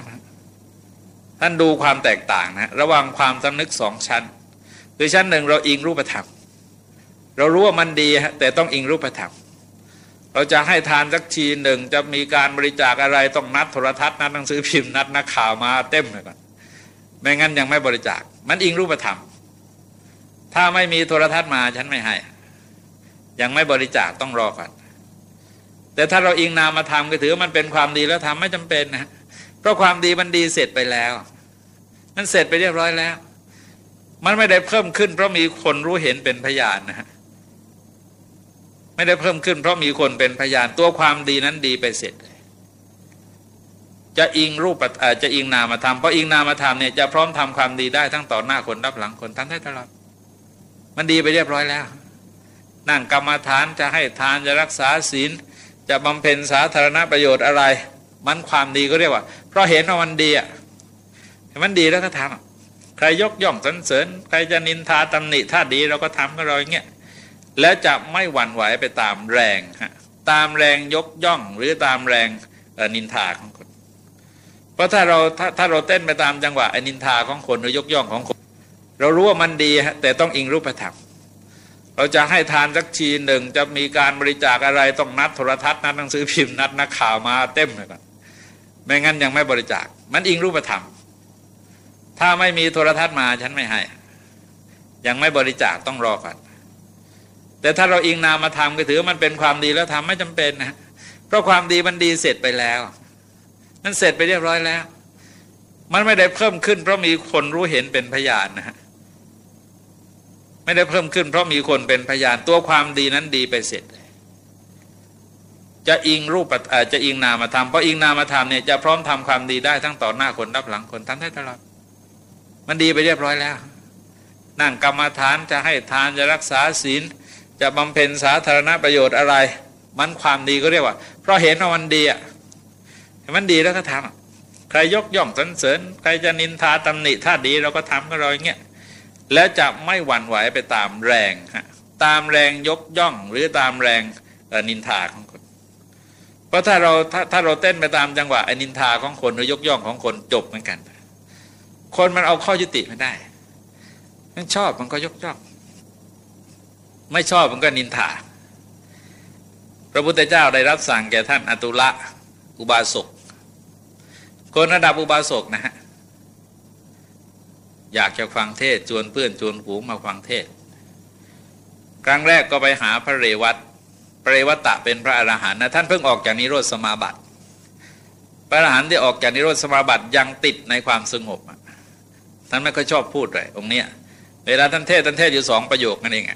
ำท่านดูความแตกต่างนะระหว่างความสำนึกสองชั้นคือชั้นหนึ่งเราอิงรูปธรรม เรารู้ว่ามันดีฮะแต่ต้องอิงรูปธรรม เราจะให้ทานสักทีหนึ่งจะมีการบริจาคอะไรต้องนัดโทรทัศน์นัดหนังสือพิมพ์นัดนักข่าวมาเต็มเลยก่อนไม่งั้นยังไม่บริจาค มันอิงรูปธรรม ถ้าไม่มีโทรทัศน์มาฉันไม่ให้ ยังไม่บริจาคต้องรอก่อน แต่ถ้าเราอิงนามธรรมก็ถือว่ามันเป็นความดีแล้วทำไม่จำเป็นนะเพราะความดีมันดีเสร็จไปแล้ว มันเสร็จไปเรียบร้อยแล้ว มันไม่ได้เพิ่มขึ้น เพราะมีคนรู้เห็นเป็นพยานนะฮะไม่ได้เพิ่มขึ้น เพราะมีคนเป็นพยานตัวความดีนั้นดีไปเสร็จ จะอิงรูปจะอิงนามธรรมเพราะอิงนามธรรมเนี่ยจะพร้อมทำความดีได้ทั้งต่อหน้าคนรับหลังคนทำได้ตลอด มันดีไปเรียบร้อยแล้ว นั่งกรรมฐานจะให้ทานจะรักษาศีล จะบำเพ็ญสาธารณประโยชน์อะไร มันความดีก็เรียกว่า เพราะเห็นว่ามันดีอะมันดีแล้วก็ทำใครยกย่องสรรเสริญ ใครจะนินทาตำหนิถ้าดีเราก็ทำก็เราอย่างเงี้ยแล้วจะไม่หวั่นไหวไปตามแรงฮะตามแรงยกย่องหรือตามแรงนินทาของคน เพราะถ้าเราถ้าถ้าเราเต้นไปตามจังหวะนินทาของคนหรือยกย่องของคน เรารู้ว่ามันดีฮะแต่ต้องอิงรูปธรรม เราจะให้ทานสักทีหนึ่งจะมีการบริจาคอะไรต้องนัดโทรทัศน์นัดหนังสือพิมพ์นัดนักข่าวมาเต็มเลยก่อนไม่งั้นยังไม่บริจาค มันอิงรูปธรรม ถ้าไม่มีโทรทัศน์มาฉันไม่ให้ ยังไม่บริจาคต้องรอก่อนแต่ถ้าเราอิงนามธรรมก็ถือว่ามันเป็นความดีแล้วทำไม่จำเป็นนะเพราะความดีมันดีเสร็จไปแล้วมันเสร็จไปเรียบร้อยแล้ว มันไม่ได้เพิ่มขึ้นเพราะมีคนรู้เห็นเป็นพยานนะฮะ ไม่ได้เพิ่มขึ้น เพราะมีคนเป็นพยานตัวความดีนั้นดีไปเสร็จ จะอิงรูปจะอิงนามธรรมเพราะอิงนามธรรมเนี่ยจะพร้อมทำความดีได้ทั้งต่อหน้าคนรับหลังคนทำได้ตลอดมันดีไปเรียบร้อยแล้ว นั่งกรรมฐานจะให้ทานจะรักษาศีล จะบำเพ็ญสาธารณประโยชน์อะไร มันความดีก็เรียกว่า เพราะเห็นว่ามันดีอะมันดีแล้วก็ทำใครยกย่องสรรเสริญ ใครจะนินทาตำหนิถ้าดีเราก็ทำก็รอยเงี้ย แล้วจะไม่หวั่นไหวไปตามแรงฮะตามแรงยกย่องหรือตามแรงนินทาของคน เพราะถ้าเราถ้าถ้าเราเต้นไปตามจังหวะนินทาของคนหรือยกย่องของคนจบเหมือนกัน คนมันเอาข้อยุติไม่ได้มันชอบมันก็ยกย่องไม่ชอบมันก็นินทา พระพุทธเจ้าได้รับสั่งแก่ท่านอตุละ อุบาสกคนระดับอุบาสกนะฮะ อยากจะฟังเทศชวนเพื่อนชวนฝูงมาฟังเทศ ครั้งแรกก็ไปหาพระเรวัตพระเรวัตะเป็นพระอรหันต์นะท่านเพิ่งออกจากนิโรธสมาบัติ พระอรหันต์ที่ออกจากนิโรธสมาบัติยังติดในความสงบท่านไม่ค่อยชอบพูดเลยองค์เนี้ยเวลาท่านเทศท่านเทศอยู่สองประโยคนั่นเอง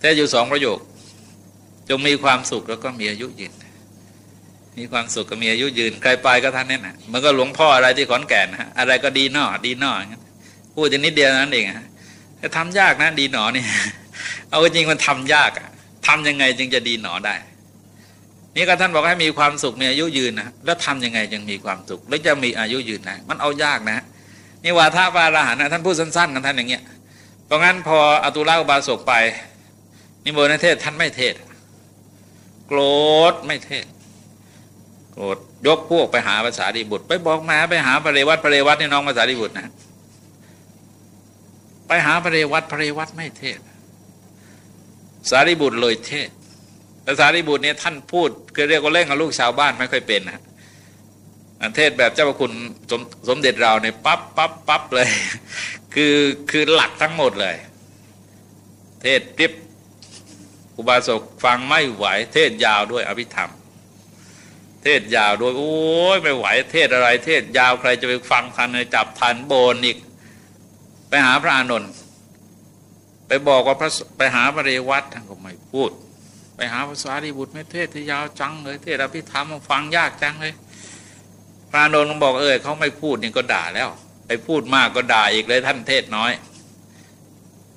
เทศอยู่สองประโยค จงมีความสุขแล้วก็มีอายุยืน มีความสุขก็มีอายุยืนใครไปก็ท่านนี่นะมันก็หลวงพ่ออะไรที่ขอนแก่นฮะอะไรก็ดีหนอดีหนอพูดอย่างนิดเดียวนั้นเองฮะแต่ทำยากนะดีหนอนี่เอาจริงมันทำยากอะทำยังไงจึงจะดีหนอได้ นี่ก็ท่านบอกให้มีความสุขมีอายุยืนนะแล้วทำยังไงจึงมีความสุข แล้วจะมีอายุยืนได้มันเอายากนะนี่ว่าทะปาราหานะท่านพูดสั้นๆกันท่านอย่างเงี้ยเพราะงั้นพออตุลาอุบาสกไปนิมนต์เทศท่านไม่เทศ โกรธไม่เทศ โกรธยกพวกไปหาภาษาดีบุตร ไปบอกมาไปหาพระเรวัตพระเรวัตนี่น้องภาษาดีบุตรนะ ไปหาพระเรวัตพระเรวัตไม่เทศ สารีบุตรเลยเทศภาษาดีบุตรเนี่ยท่านพูดคือเรียกว่าเล่นกับลูกชาวบ้านไม่ค่อยเป็นนะเทศแบบเจ้าพระคุณสมสมเด็จเราเนี่ยปั๊บปั๊บปั๊บเลย คือคือหลักทั้งหมดเลย เทศริบอุบาสกฟังไม่ไหว เทศยาวด้วยอภิธรรม เทศยาวด้วยโอ้ยไม่ไหว เทศอะไร เทศยาวใครจะไปฟังทันเลยจับทันโบนอีก ไปหาพระอานนท์ไปบอกว่าพระไปหาพระเรวัตท่านก็ไม่พูด ไปหาภาษาดีบุตรไม่เทศที่ยาวจังเลยเทศอภิธรรมฟังยากจังเลย พระอานนท์บอกเออเขาไม่พูดนี่ก็ด่าแล้ว ไปพูดมากก็ด่าอีกเลยท่านเทศน้อย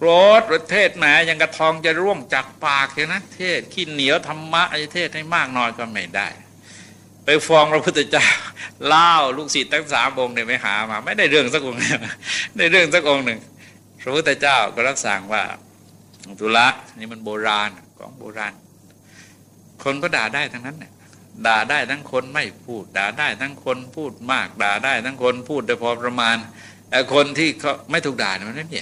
รถประเทศแหมยังกระทองจะร่วงจากปากเลยนะเทศขี้เหนียวธรรมะไอ้เทศให้มากน้อยก็ไม่ได้ ไปฟ้องพระพุทธเจ้าเล่าลูกศิษย์ทั้งสามองค์เนี่ยไม่หามา ไม่ได้เรื่องสักองค์ได้เรื่องสักองค์หนึ่งพระพุทธเจ้าก็รับสั่งว่าตุละนี่มันโบราณของโบราณ คนก็ด่าได้ทั้งนั้นเนี่ยด่าได้ทั้งคนไม่พูด ด่าได้ทั้งคนพูดมาก ด่าได้ทั้งคนพูดโดยพอประมาณแต่คนที่เขาไม่ถูกด่ามันไม่มี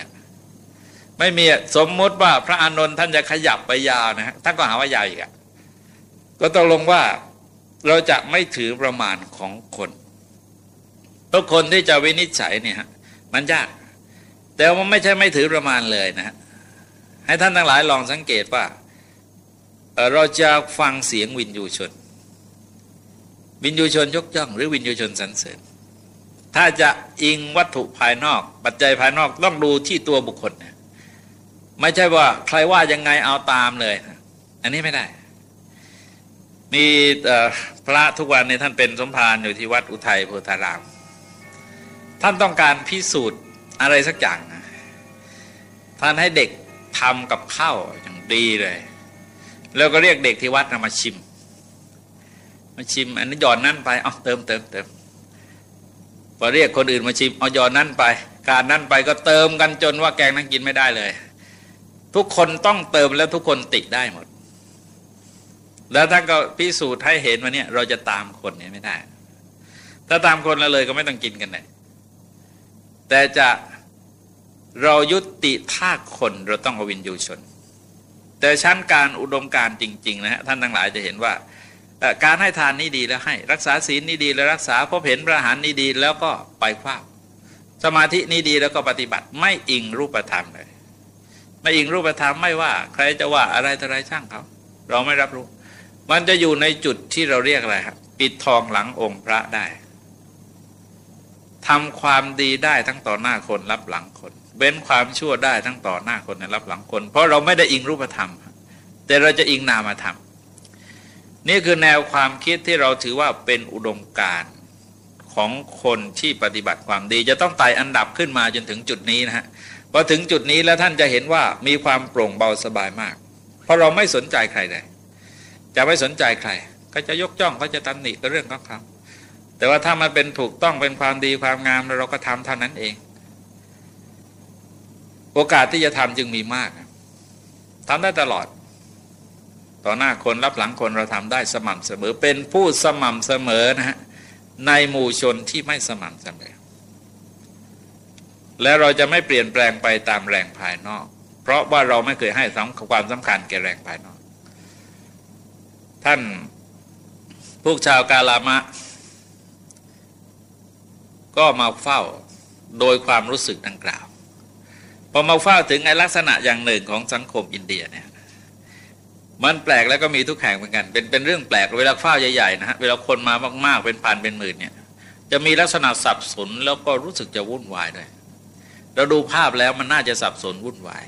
ไม่มีสมมติว่าพระอานนท์ท่านจะขยับไปยาวนะฮะท่านก็หาว่ายาวอีกอะก็ต้องลงว่า เราจะไม่ถือประมาณของคนทุกคนที่จะวินิจฉัยเนี่ยมันยาก แต่ว่าไม่ใช่ไม่ถือประมาณเลยนะฮะให้ท่านทั้งหลายลองสังเกตว่า เราจะฟังเสียงวินยูชน วินยูชนยกย่อง หรือวินยูชนสรรเสริญ ถ้าจะอิงวัตถุภายนอก ปัจจัยภายนอกต้องดูที่ตัวบุคคลนะไม่ใช่ว่าใครว่ายังไงเอาตามเลย อันนี้ไม่ได้ มีพระทุกวันนี้ท่านเป็นสมภารอยู่ที่วัดอุทัยโพธาราม ท่านต้องการพิสูจน์อะไรสักอย่างนะท่านให้เด็กทำกับข้าวอย่างดีเลย แล้วก็เรียกเด็กที่วัดมาชิม มาชิม อันนี้หย่อนนั่นไปเอาเติมเติมเติมพอเรียกคนอื่นมาชิมเอาหย่อนนั่นไป การนั่นไปก็เติมกันจนว่าแกงนั้นกินไม่ได้เลย ทุกคนต้องเติมแล้วทุกคนติดได้หมด แล้วท่านก็พิสูจน์ให้เห็นว่าเนี่ย เราจะตามคนเนี่ยไม่ได้ ถ้าตามคนแล้วเลยก็ไม่ต้องกินกันเลยแต่จะเรายุติท่าคนเราต้องอวินยูชน แต่ชั้นการอุดมการจริง ๆ นะฮะท่านทั้งหลายจะเห็นว่าการให้ทานนี่ดีแล้วให้ รักษาศีลนี่ดีแล้วรักษาพบเห็นพระหารนี่ดีแล้วก็ไปคว้าสมาธินี่ดีแล้วก็ปฏิบัติไม่อิงรูปธรรมเลย ไม่อิงรูปธรรมไม่ว่า ใครจะว่าอะไรต่ออะไรช่างเขา เราไม่รับรู้ มันจะอยู่ในจุดที่เราเรียกอะไรครับปิดทองหลังองค์พระได้ทำความดีได้ทั้งต่อหน้าคนรับหลังคนเว้นความชั่วได้ทั้งต่อหน้าคนและรับหลังคน เพราะเราไม่ได้อิงรูปธรรม แต่เราจะอิงนามธรรม นี่คือแนวความคิดที่เราถือว่าเป็นอุดมการของคนที่ปฏิบัติความดี จะต้องไต่อันดับขึ้นมาจนถึงจุดนี้นะฮะพอถึงจุดนี้แล้วท่านจะเห็นว่ามีความโปร่งเบาสบายมาก เพราะเราไม่สนใจใครเลย จะไม่สนใจใครก็จะยกจ้องก็จะตำหนิก็เรื่องของเขาแต่ว่าถ้ามันเป็นถูกต้องเป็นความดีความงามแล้วเราก็ทำเท่านั้นเอง โอกาสที่จะทำจึงมีมากทำได้ตลอด ต่อหน้าคนรับหลังคนเราทำได้สม่ำเสมอ เป็นผู้สม่ำเสมอนะฮะในหมู่ชนที่ไม่สม่ำเสมอและเราจะไม่เปลี่ยนแปลงไปตามแรงภายนอก เพราะว่าเราไม่เคยให้ความสำคัญแก่แรงภายนอก ท่านพวกชาวกาลามะ ก็มาเฝ้าโดยความรู้สึกดังกล่าว พอมาเฝ้าถึงไอลักษณะอย่างหนึ่งของสังคมอินเดียเนี่ยมันแปลกแล้วก็มีทุกแห่งเหมือนกัน เป็นเป็นเรื่องแปลกเวลาเฝ้าใหญ่ๆนะฮะเวลาคนมามากๆเป็นพันเป็นหมื่นเนี่ยจะมีลักษณะสับสนแล้วก็รู้สึกจะวุ่นวายด้วยเราดูภาพแล้วมันน่าจะสับสนวุ่นวาย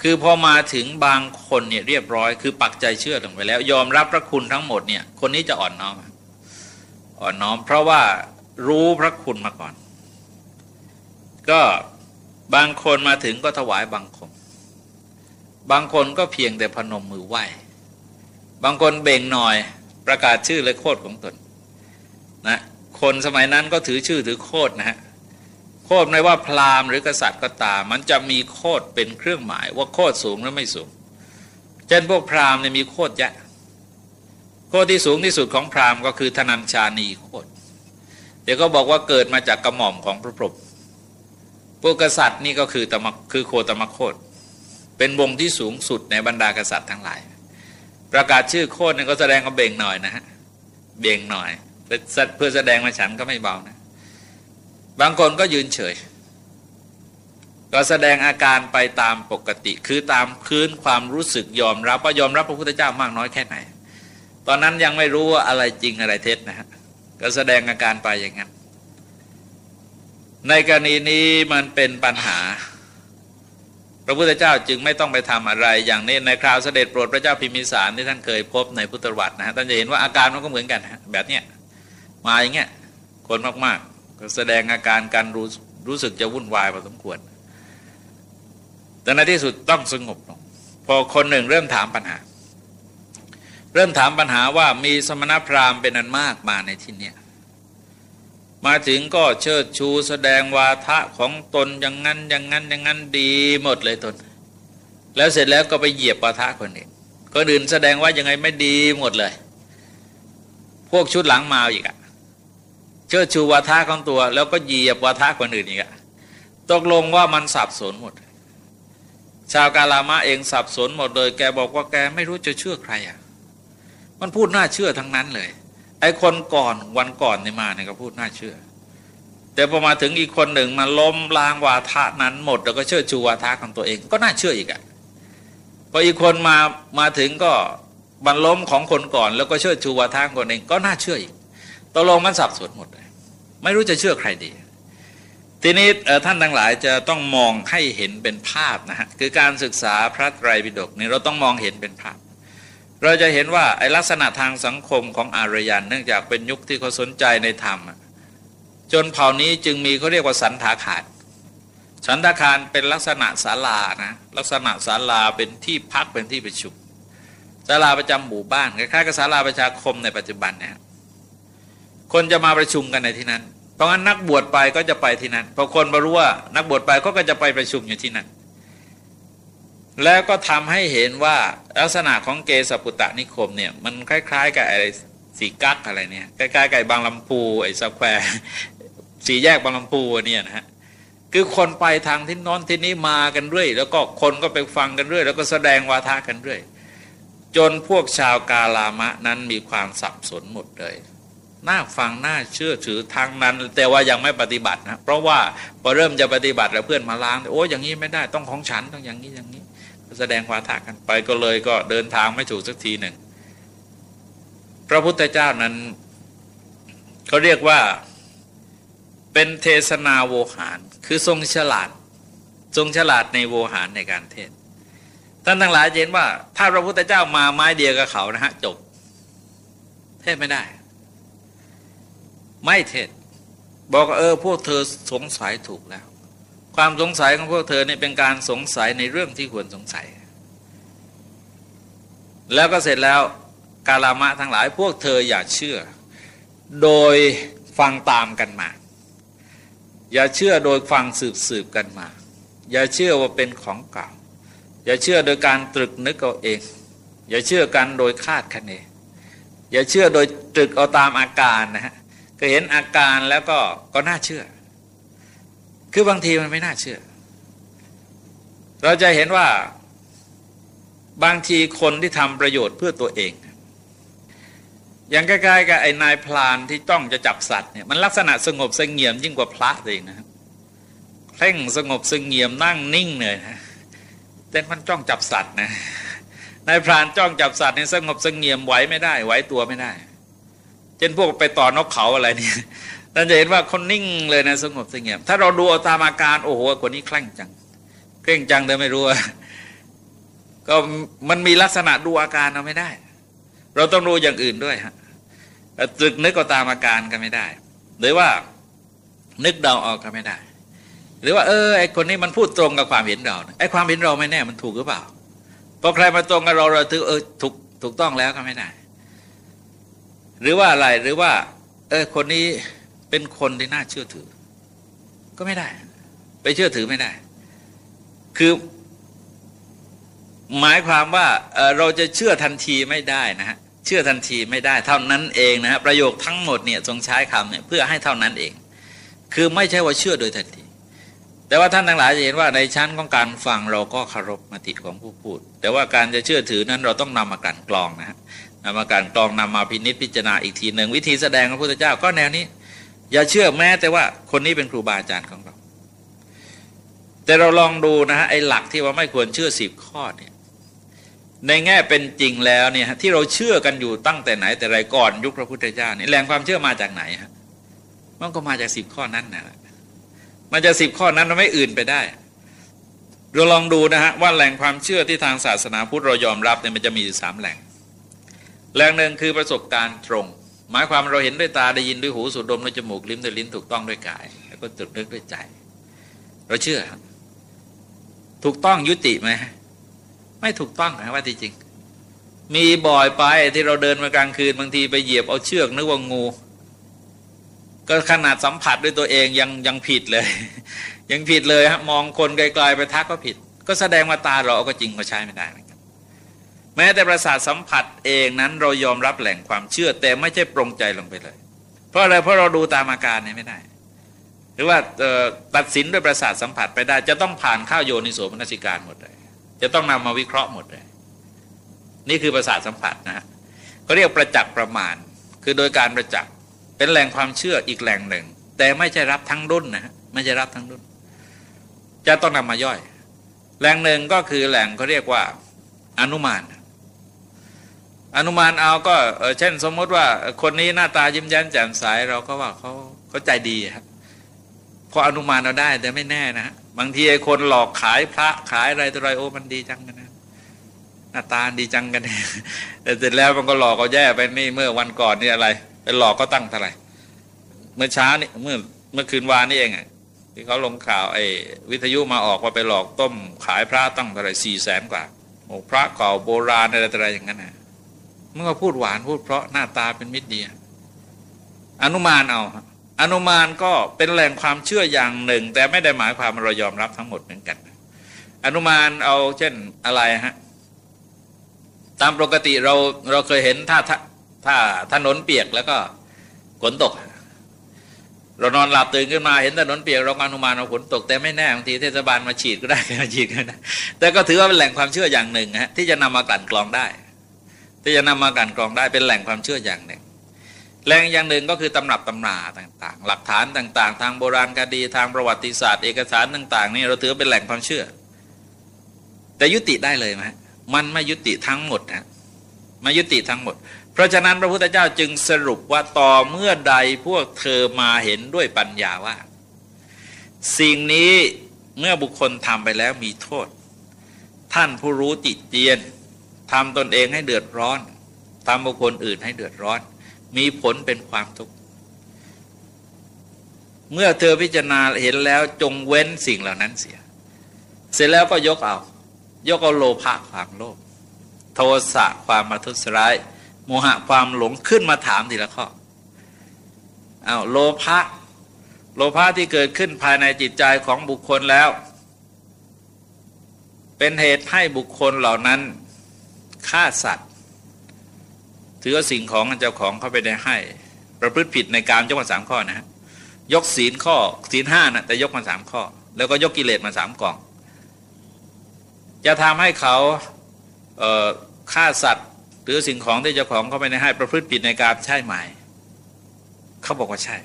คือพอมาถึงบางคนเนี่ยเรียบร้อย คือปักใจเชื่อลงไปแล้ว ยอมรับพระคุณทั้งหมดเนี่ย คนนี้จะอ่อนน้อม อ่อนน้อม เพราะว่ารู้พระคุณมาก่อน ก็บางคนมาถึงก็ถวายบังคมบางคนก็เพียงแต่พนมมือไหว้ บางคนเบ่งหน่อยประกาศชื่อและโคดของตนนะคนสมัยนั้นก็ถือชื่อถือโคดนะฮะ คดไม่ว่าพราหมณ์หรือกษัตริย์ก็ตาม มันจะมีโคดเป็นเครื่องหมาย ว่าโคดสูงหรือไม่สูง เช่นพวกพราหมณ์เนี่ยมีโคดยะ โคดที่สูงที่สุดของพราหมณ์ก็คือธนัญชานีโคดเดี๋ยวก็บอกว่าเกิดมาจากกระหม่อมของพระพรหมพวกกษัตริย์นี่ก็คือตมคือโคตมโคต เป็นวงที่สูงสุดในบรรดากษัตริย์ทั้งหลาย ประกาศชื่อโคตนี่ยก็แสดงก็เบ่งหน่อยนะฮะ เบ่งหน่อยเพื่อแสดงมาฉันก็ไม่เบานะ บางคนก็ยืนเฉย ก็แสดงอาการไปตามปกติ คือตามพื้นความรู้สึกยอมรับว่ายอมรับพระพุทธเจ้ามากน้อยแค่ไหน ตอนนั้นยังไม่รู้ว่าอะไรจริงอะไรเท็จนะฮะก็แสดงอาการไปอย่างนั้น ในกรณีนี้มันเป็นปัญหา พระพุทธเจ้าจึงไม่ต้องไปทำอะไร อย่างนี้ในคราวเสด็จโปรดพระเจ้าพิมิสารที่ท่านเคยพบในพุทธวัตรนะฮะท่านจะเห็นว่าอาการมันก็เหมือนกันแบบเนี้ยมาอย่างเงี้ยคนมากๆก็ แสดงอาการการรู้รู้สึกจะวุ่นวายพอสมควร แต่ในที่สุดต้องสงบลง พอคนหนึ่งเริ่มถามปัญหา เริ่มถามปัญหาว่ามีสมณพราหมณ์เป็นอันมากมาในที่เนี้ยมาถึงก็เชิดชูแสดงวาทะของตนอย่างนั้นอย่างนั้นอย่างนั้นดีหมดเลยตน แล้วเสร็จแล้วก็ไปเหยียบวาทะคนอื่นคนอื่นแสดงว่ายังไงไม่ดีหมดเลย พวกชุดหลังมาอีกอะ เชิดชูวาทะของตัว แล้วก็เหยียบวาทะคนอื่นอีกอะตกลงว่ามันสับสนหมด ชาวกาลามะเองสับสนหมดเลย แกบอกว่าแกไม่รู้จะเชื่อใครอะมันพูดน่าเชื่อทั้งนั้นเลย ไอ้คนก่อนวันก่อนนี่มาเนี่ยก็พูดน่าเชื่อ แต่พอมาถึงอีกคนหนึ่งมาล้มล้างวาทะนั้นหมด แล้วก็เชื่อชูวาทะของตัวเอง ก็น่าเชื่ออีกอะพออีกคนมามาถึงก็บรรล้มของคนก่อน แล้วก็เชื่อชูวาทะคนเองก็น่าเชื่ออีกตกลงมันสับสนหมด ไม่รู้จะเชื่อใครดี ทีนี้ท่านทั้งหลายจะต้องมองให้เห็นเป็นภาพนะฮะคือการศึกษาพระไตรปิฎกนี่เราต้องมองเห็นเป็นภาพ เราจะเห็นว่าไอลักษณะทางสังคมของอารยันเนื่องจากเป็นยุคที่เขาสนใจในธรรม จนเผ่านี้จึงมีเขาเรียกว่าสันทาคารสันทาคารเป็นลักษณะศาลานะลักษณะศาลาเป็นที่พักเป็นที่ประชุมศาลาประจำหมู่บ้านคล้ายๆกับศาลาประชาคมในปัจจุบันเนี่ย คนจะมาประชุมกันในที่นั้น เพราะงั้นนักบวชไปก็จะไปที่นั้นพอคนมารู้ว่านักบวชไปก็จะไปประชุมอยู่ที่นั้นแล้วก็ทำให้เห็นว่าลักษณะของเกสปุตตะนิคมเนี่ยมันคล้าย ๆ กับอะไรสี่กั๊กอะไรเนี่ยใกล้ๆกับบางลำพูไอ้ square สี่แยกบางลำพูเนี่ยนะฮะคือคนไปทางที่นอนที่นี้มากันเรื่อยแล้วก็คนก็ไปฟังกันเรื่อยแล้วก็แสดงวาทะกันเรื่อยจนพวกชาวกาลามะนั้นมีความสับสนหมดเลย น่าฟังน่าเชื่อถือทางนั้น แต่ว่ายังไม่ปฏิบัตินะเพราะว่าพอเริ่มจะปฏิบัติแล้วเพื่อนมาล้างโอ้อย่างนี้ไม่ได้ต้องของฉันต้องอย่างนี้อย่างนี้ แสดงวาทะกันไปก็เลยก็เดินทางไม่ถูกสักทีหนึ่ง พระพุทธเจ้านั้นเขาเรียกว่าเป็นเทศนาโวหาร คือทรงฉลาด ทรงฉลาดในโวหารในการเทศท่านทั้งหลายเห็นว่า ถ้าพระพุทธเจ้ามาไม้เดียวกับเขานะฮะจบ เทศไม่ได้ ไม่เท็จบอกเออพวกเธอสงสัยถูกแล้ว ความสงสัยของพวกเธอเนี่เป็นการสงสัยในเรื่องที่ควรสงสัย แล้วก็เสร็จแล้วกาลามะทั้งหลายพวกเธออย่าเชื่อ โดยฟังตามกันมา อย่าเชื่อโดยฟังสืบสืบกันมา อย่าเชื่อว่าเป็นของเก่า อย่าเชื่อโดยการตรึกนึกเอาเอง อย่าเชื่อกันโดยคาดคะเน อย่าเชื่อโดยตรึกเอาตามอาการนะฮะ ก็เห็นอาการแล้วก็ก็น่าเชื่อ คือบางทีมันไม่น่าเชื่อ เราจะเห็นว่าบางทีคนที่ทำประโยชน์เพื่อตัวเอง อย่างใกล้ๆกับไอ้นายพลานที่ต้องจะจับสัตว์เนี่ยมันลักษณะสงบสงเงียมยิ่งกว่าพระเองนะครับเพ่งสงบสงเงียมนั่งนิ่งเลยนะแต่มันจ้องจับสัตว์นะนายพรานจ้องจับสัตว์เนี่ยสงบสงเงียมไหวไม่ได้ไหวตัวไม่ได้ เช่นพวกไปต่อนกเขาอะไรเนี่ยเราจะเห็นว่าคนนิ่งเลยนะสงบสงบถ้าเราดูตามอาการโอ้โหคนนี้คลั่งจังเคร่งจังแต่ไม่รู้ก็มันมีลักษณะดูอาการเราไม่ได้ เราต้องดูอย่างอื่นด้วยฮะตึกนึกก็ตามอาการก็ไม่ได้ หรือว่านึกเดาออกก็ไม่ได้ หรือว่าเออไอคนนี้มันพูดตรงกับความเห็นเราไอความเห็นเราไม่แน่มันถูกหรือเปล่าพอใครมาตรงกับเราเราถือเออถูกถูกต้องแล้วก็ไม่ได้ หรือว่าอะไรหรือว่า เออคนนี้เป็นคนที่น่าเชื่อถือ ก็ไม่ได้ ไปเชื่อถือไม่ได้ คือหมายความว่าเเราจะเชื่อทันทีไม่ได้นะฮะเชื่อทันทีไม่ได้ เท่านั้นเองนะฮะประโยคทั้งหมดเนี่ยทรงใช้คำเนี่ยเพื่อให้เท่านั้นเอง คือไม่ใช่ว่าเชื่อโดยทันที แต่ว่าท่านทั้งหลายจะเห็นว่าในชั้นของการฟังเราก็เคารพมติของผู้พูด แต่ว่าการจะเชื่อถือนั้นเราต้องนำมากันกรองนะฮะ นำมาการกรองนำมาพินิษพิจารณาอีกทีหนึ่งวิธีแสดงของพระพุทธเจ้าก็แนวนี้ อย่าเชื่อแม้แต่ว่าคนนี้เป็นครูบาอาจารย์ของเรา แต่เราลองดูนะฮะไอ้หลักที่ว่าไม่ควรเชื่อสิบข้อเนี่ยในแง่เป็นจริงแล้วเนี่ยที่เราเชื่อกันอยู่ตั้งแต่ไหนแต่ไรก่อนยุคพระพุทธเจ้านี่แรงความเชื่อมาจากไหนฮะมันก็มาจากสิบข้อนั้นนะมันจะสิบข้อนั้นเราไม่อื่นไปได้เราลองดูนะฮะว่าแหล่งความเชื่อที่ทางศาสนาพุทธเรายอมรับเนี่ยมันจะมีสามแหล่ง แรงหนึ่งคือประสบการณ์ตรง หมายความเราเห็นด้วยตาได้ยินด้วยหูสูดดมด้วยจมูกลิ้มด้วยลิ้นถูกต้องด้วยกาย แล้วก็ตรึกนึกด้วยใจ เราเชื่อ ถูกต้องยุติไหมไม่ถูกต้องนะว่าที่จริง มีบ่อยไปที่เราเดินมากลางคืนบางทีไปเหยียบเอาเชือกนึกว่างู ก็ขนาดสัมผัสด้วยตัวเองยังยังผิดเลย ยังผิดเลยฮะมองคนไกลๆไปทักก็ผิด ก็แสดงว่าตาเราก็จริงก็ใช้ไม่ได้ แม้แต่ประสาทสัมผัสเองนั้นเรายอมรับแหล่งความเชื่อ แต่ไม่ใช่ปรงใจลงไปเลย เพราะอะไรเพราะเราดูตามอาการเนี่ยไม่ได้ หรือว่าตัดสินด้วยประสาทสัมผัสไปได้ จะต้องผ่านข้าวโยนิโสมนสิการหมดเลย จะต้องนำมาวิเคราะห์หมดเลย นี่คือประสาทสัมผัสนะฮะเขาเรียกประจักษ์ประมาณ คือโดยการประจักษ์เป็นแหล่งความเชื่ออีกแหล่งหนึ่ง แต่ไม่ใช่รับทั้งดุนนะฮะไม่ใช่รับทั้งดุนจะต้องนำมาย่อย แหล่งหนึ่งก็คือแหล่งเขาเรียกว่าอนุมาน อนุมานเอาก็เช่น สมมติว่าคนนี้หน้าตายิ้มแย้มแจ่มใสเราก็ว่าเขาเขาใจดีครับพออนุมานเราได้แต่ไม่แน่นะบางทีไอ้คนหลอกขายพระขายอะไรตัวอะไรโอ้มันดีจังกันนะหน้าตาดีจังกันแต่เสร็จแล้วมันก็หลอกเขาแย่ไปนี่เมื่อวันก่อนนี่อะไรไปหลอกก็ตั้งเท่าไหร่เมื่อเช้านี่เมื่อเมื่อคืนวานนี่เองอะที่เขาลงข่าวไอ้วิทยุมาออกว่าไปหลอกต้มขายพระตั้งเท่าไหร่สี่แสนกว่าโอ้พระเก่าโบราณอะไรอะไรอย่างนั้นนะ มันก็พูดหวานพูดเพราะหน้าตาเป็นมิตรดีอนุมานเอาอนุมานก็เป็นแหล่งความเชื่ออย่างหนึ่ง แต่ไม่ได้หมายความเรายอมรับทั้งหมดเหมือนกัน อนุมานเอาเช่นอะไรฮะตามปกติเราเราเคยเห็นถ้าถ้าถ้าถนนเปียกแล้วก็ฝนตก เรานอนหลับตื่นขึ้นมาเห็นถนนเปียกเราอนุมานเอาฝนตกแต่ไม่แน่บางทีเทศบาลมาฉีดก็ได้มาฉีดก็ได้แต่ก็ถือว่าเป็นแหล่งความเชื่ออย่างหนึ่งฮะที่จะนำมากลั่นกรองได้ ที่จะนำมากันกรองได้เป็นแหล่งความเชื่ออย่างหนึ่งแหล่งอย่างหนึ่งก็คือตำรับตำราต่างๆ หลักฐานต่างๆ ทางโบราณคดีทางประวัติศาสตร์เอกสารต่าง ๆ นี่เราถือเป็นแหล่งความเชื่อ แต่ยุติได้เลยไหมมันไม่ยุติทั้งหมดนะไม่ยุติทั้งหมด เพราะฉะนั้นพระพุทธเจ้าจึงสรุปว่าต่อเมื่อใดพวกเธอมาเห็นด้วยปัญญาว่า สิ่งนี้เมื่อบุคคลทำไปแล้วมีโทษ ท่านผู้รู้ติเตียน ทำตนเองให้เดือดร้อนทำบุคคลอื่นให้เดือดร้อน มีผลเป็นความทุกข์เมื่อเธอพิจารณาเห็นแล้วจงเว้นสิ่งเหล่านั้นเสีย เสร็จแล้วก็ยกเอา ยกเอาโลภะความโลภโทสะความมาทุสร้าย โมหะความหลงขึ้นมาถามทีละข้ออา้าวโลภะโลภะที่เกิดขึ้นภายในจิตใจของบุคคลแล้ว เป็นเหตุให้บุคคลเหล่านั้น ฆ่าสัตว์ ถือสิ่งของเจ้าของเข้าไปได้ให้ ประพฤติผิดในการยกมาสามข้อนะฮะยกศีลข้อศีลห้านะแต่ยกมาสามข้อ แล้วก็ยกกิเลสมาสามกล่อง จะทำให้เขาฆ่าสัตว์ หรือสิ่งของที่เจ้าของเข้าไม่ได้ให้ประพฤติผิดในการใช่ไหมเขาบอกว่าใช่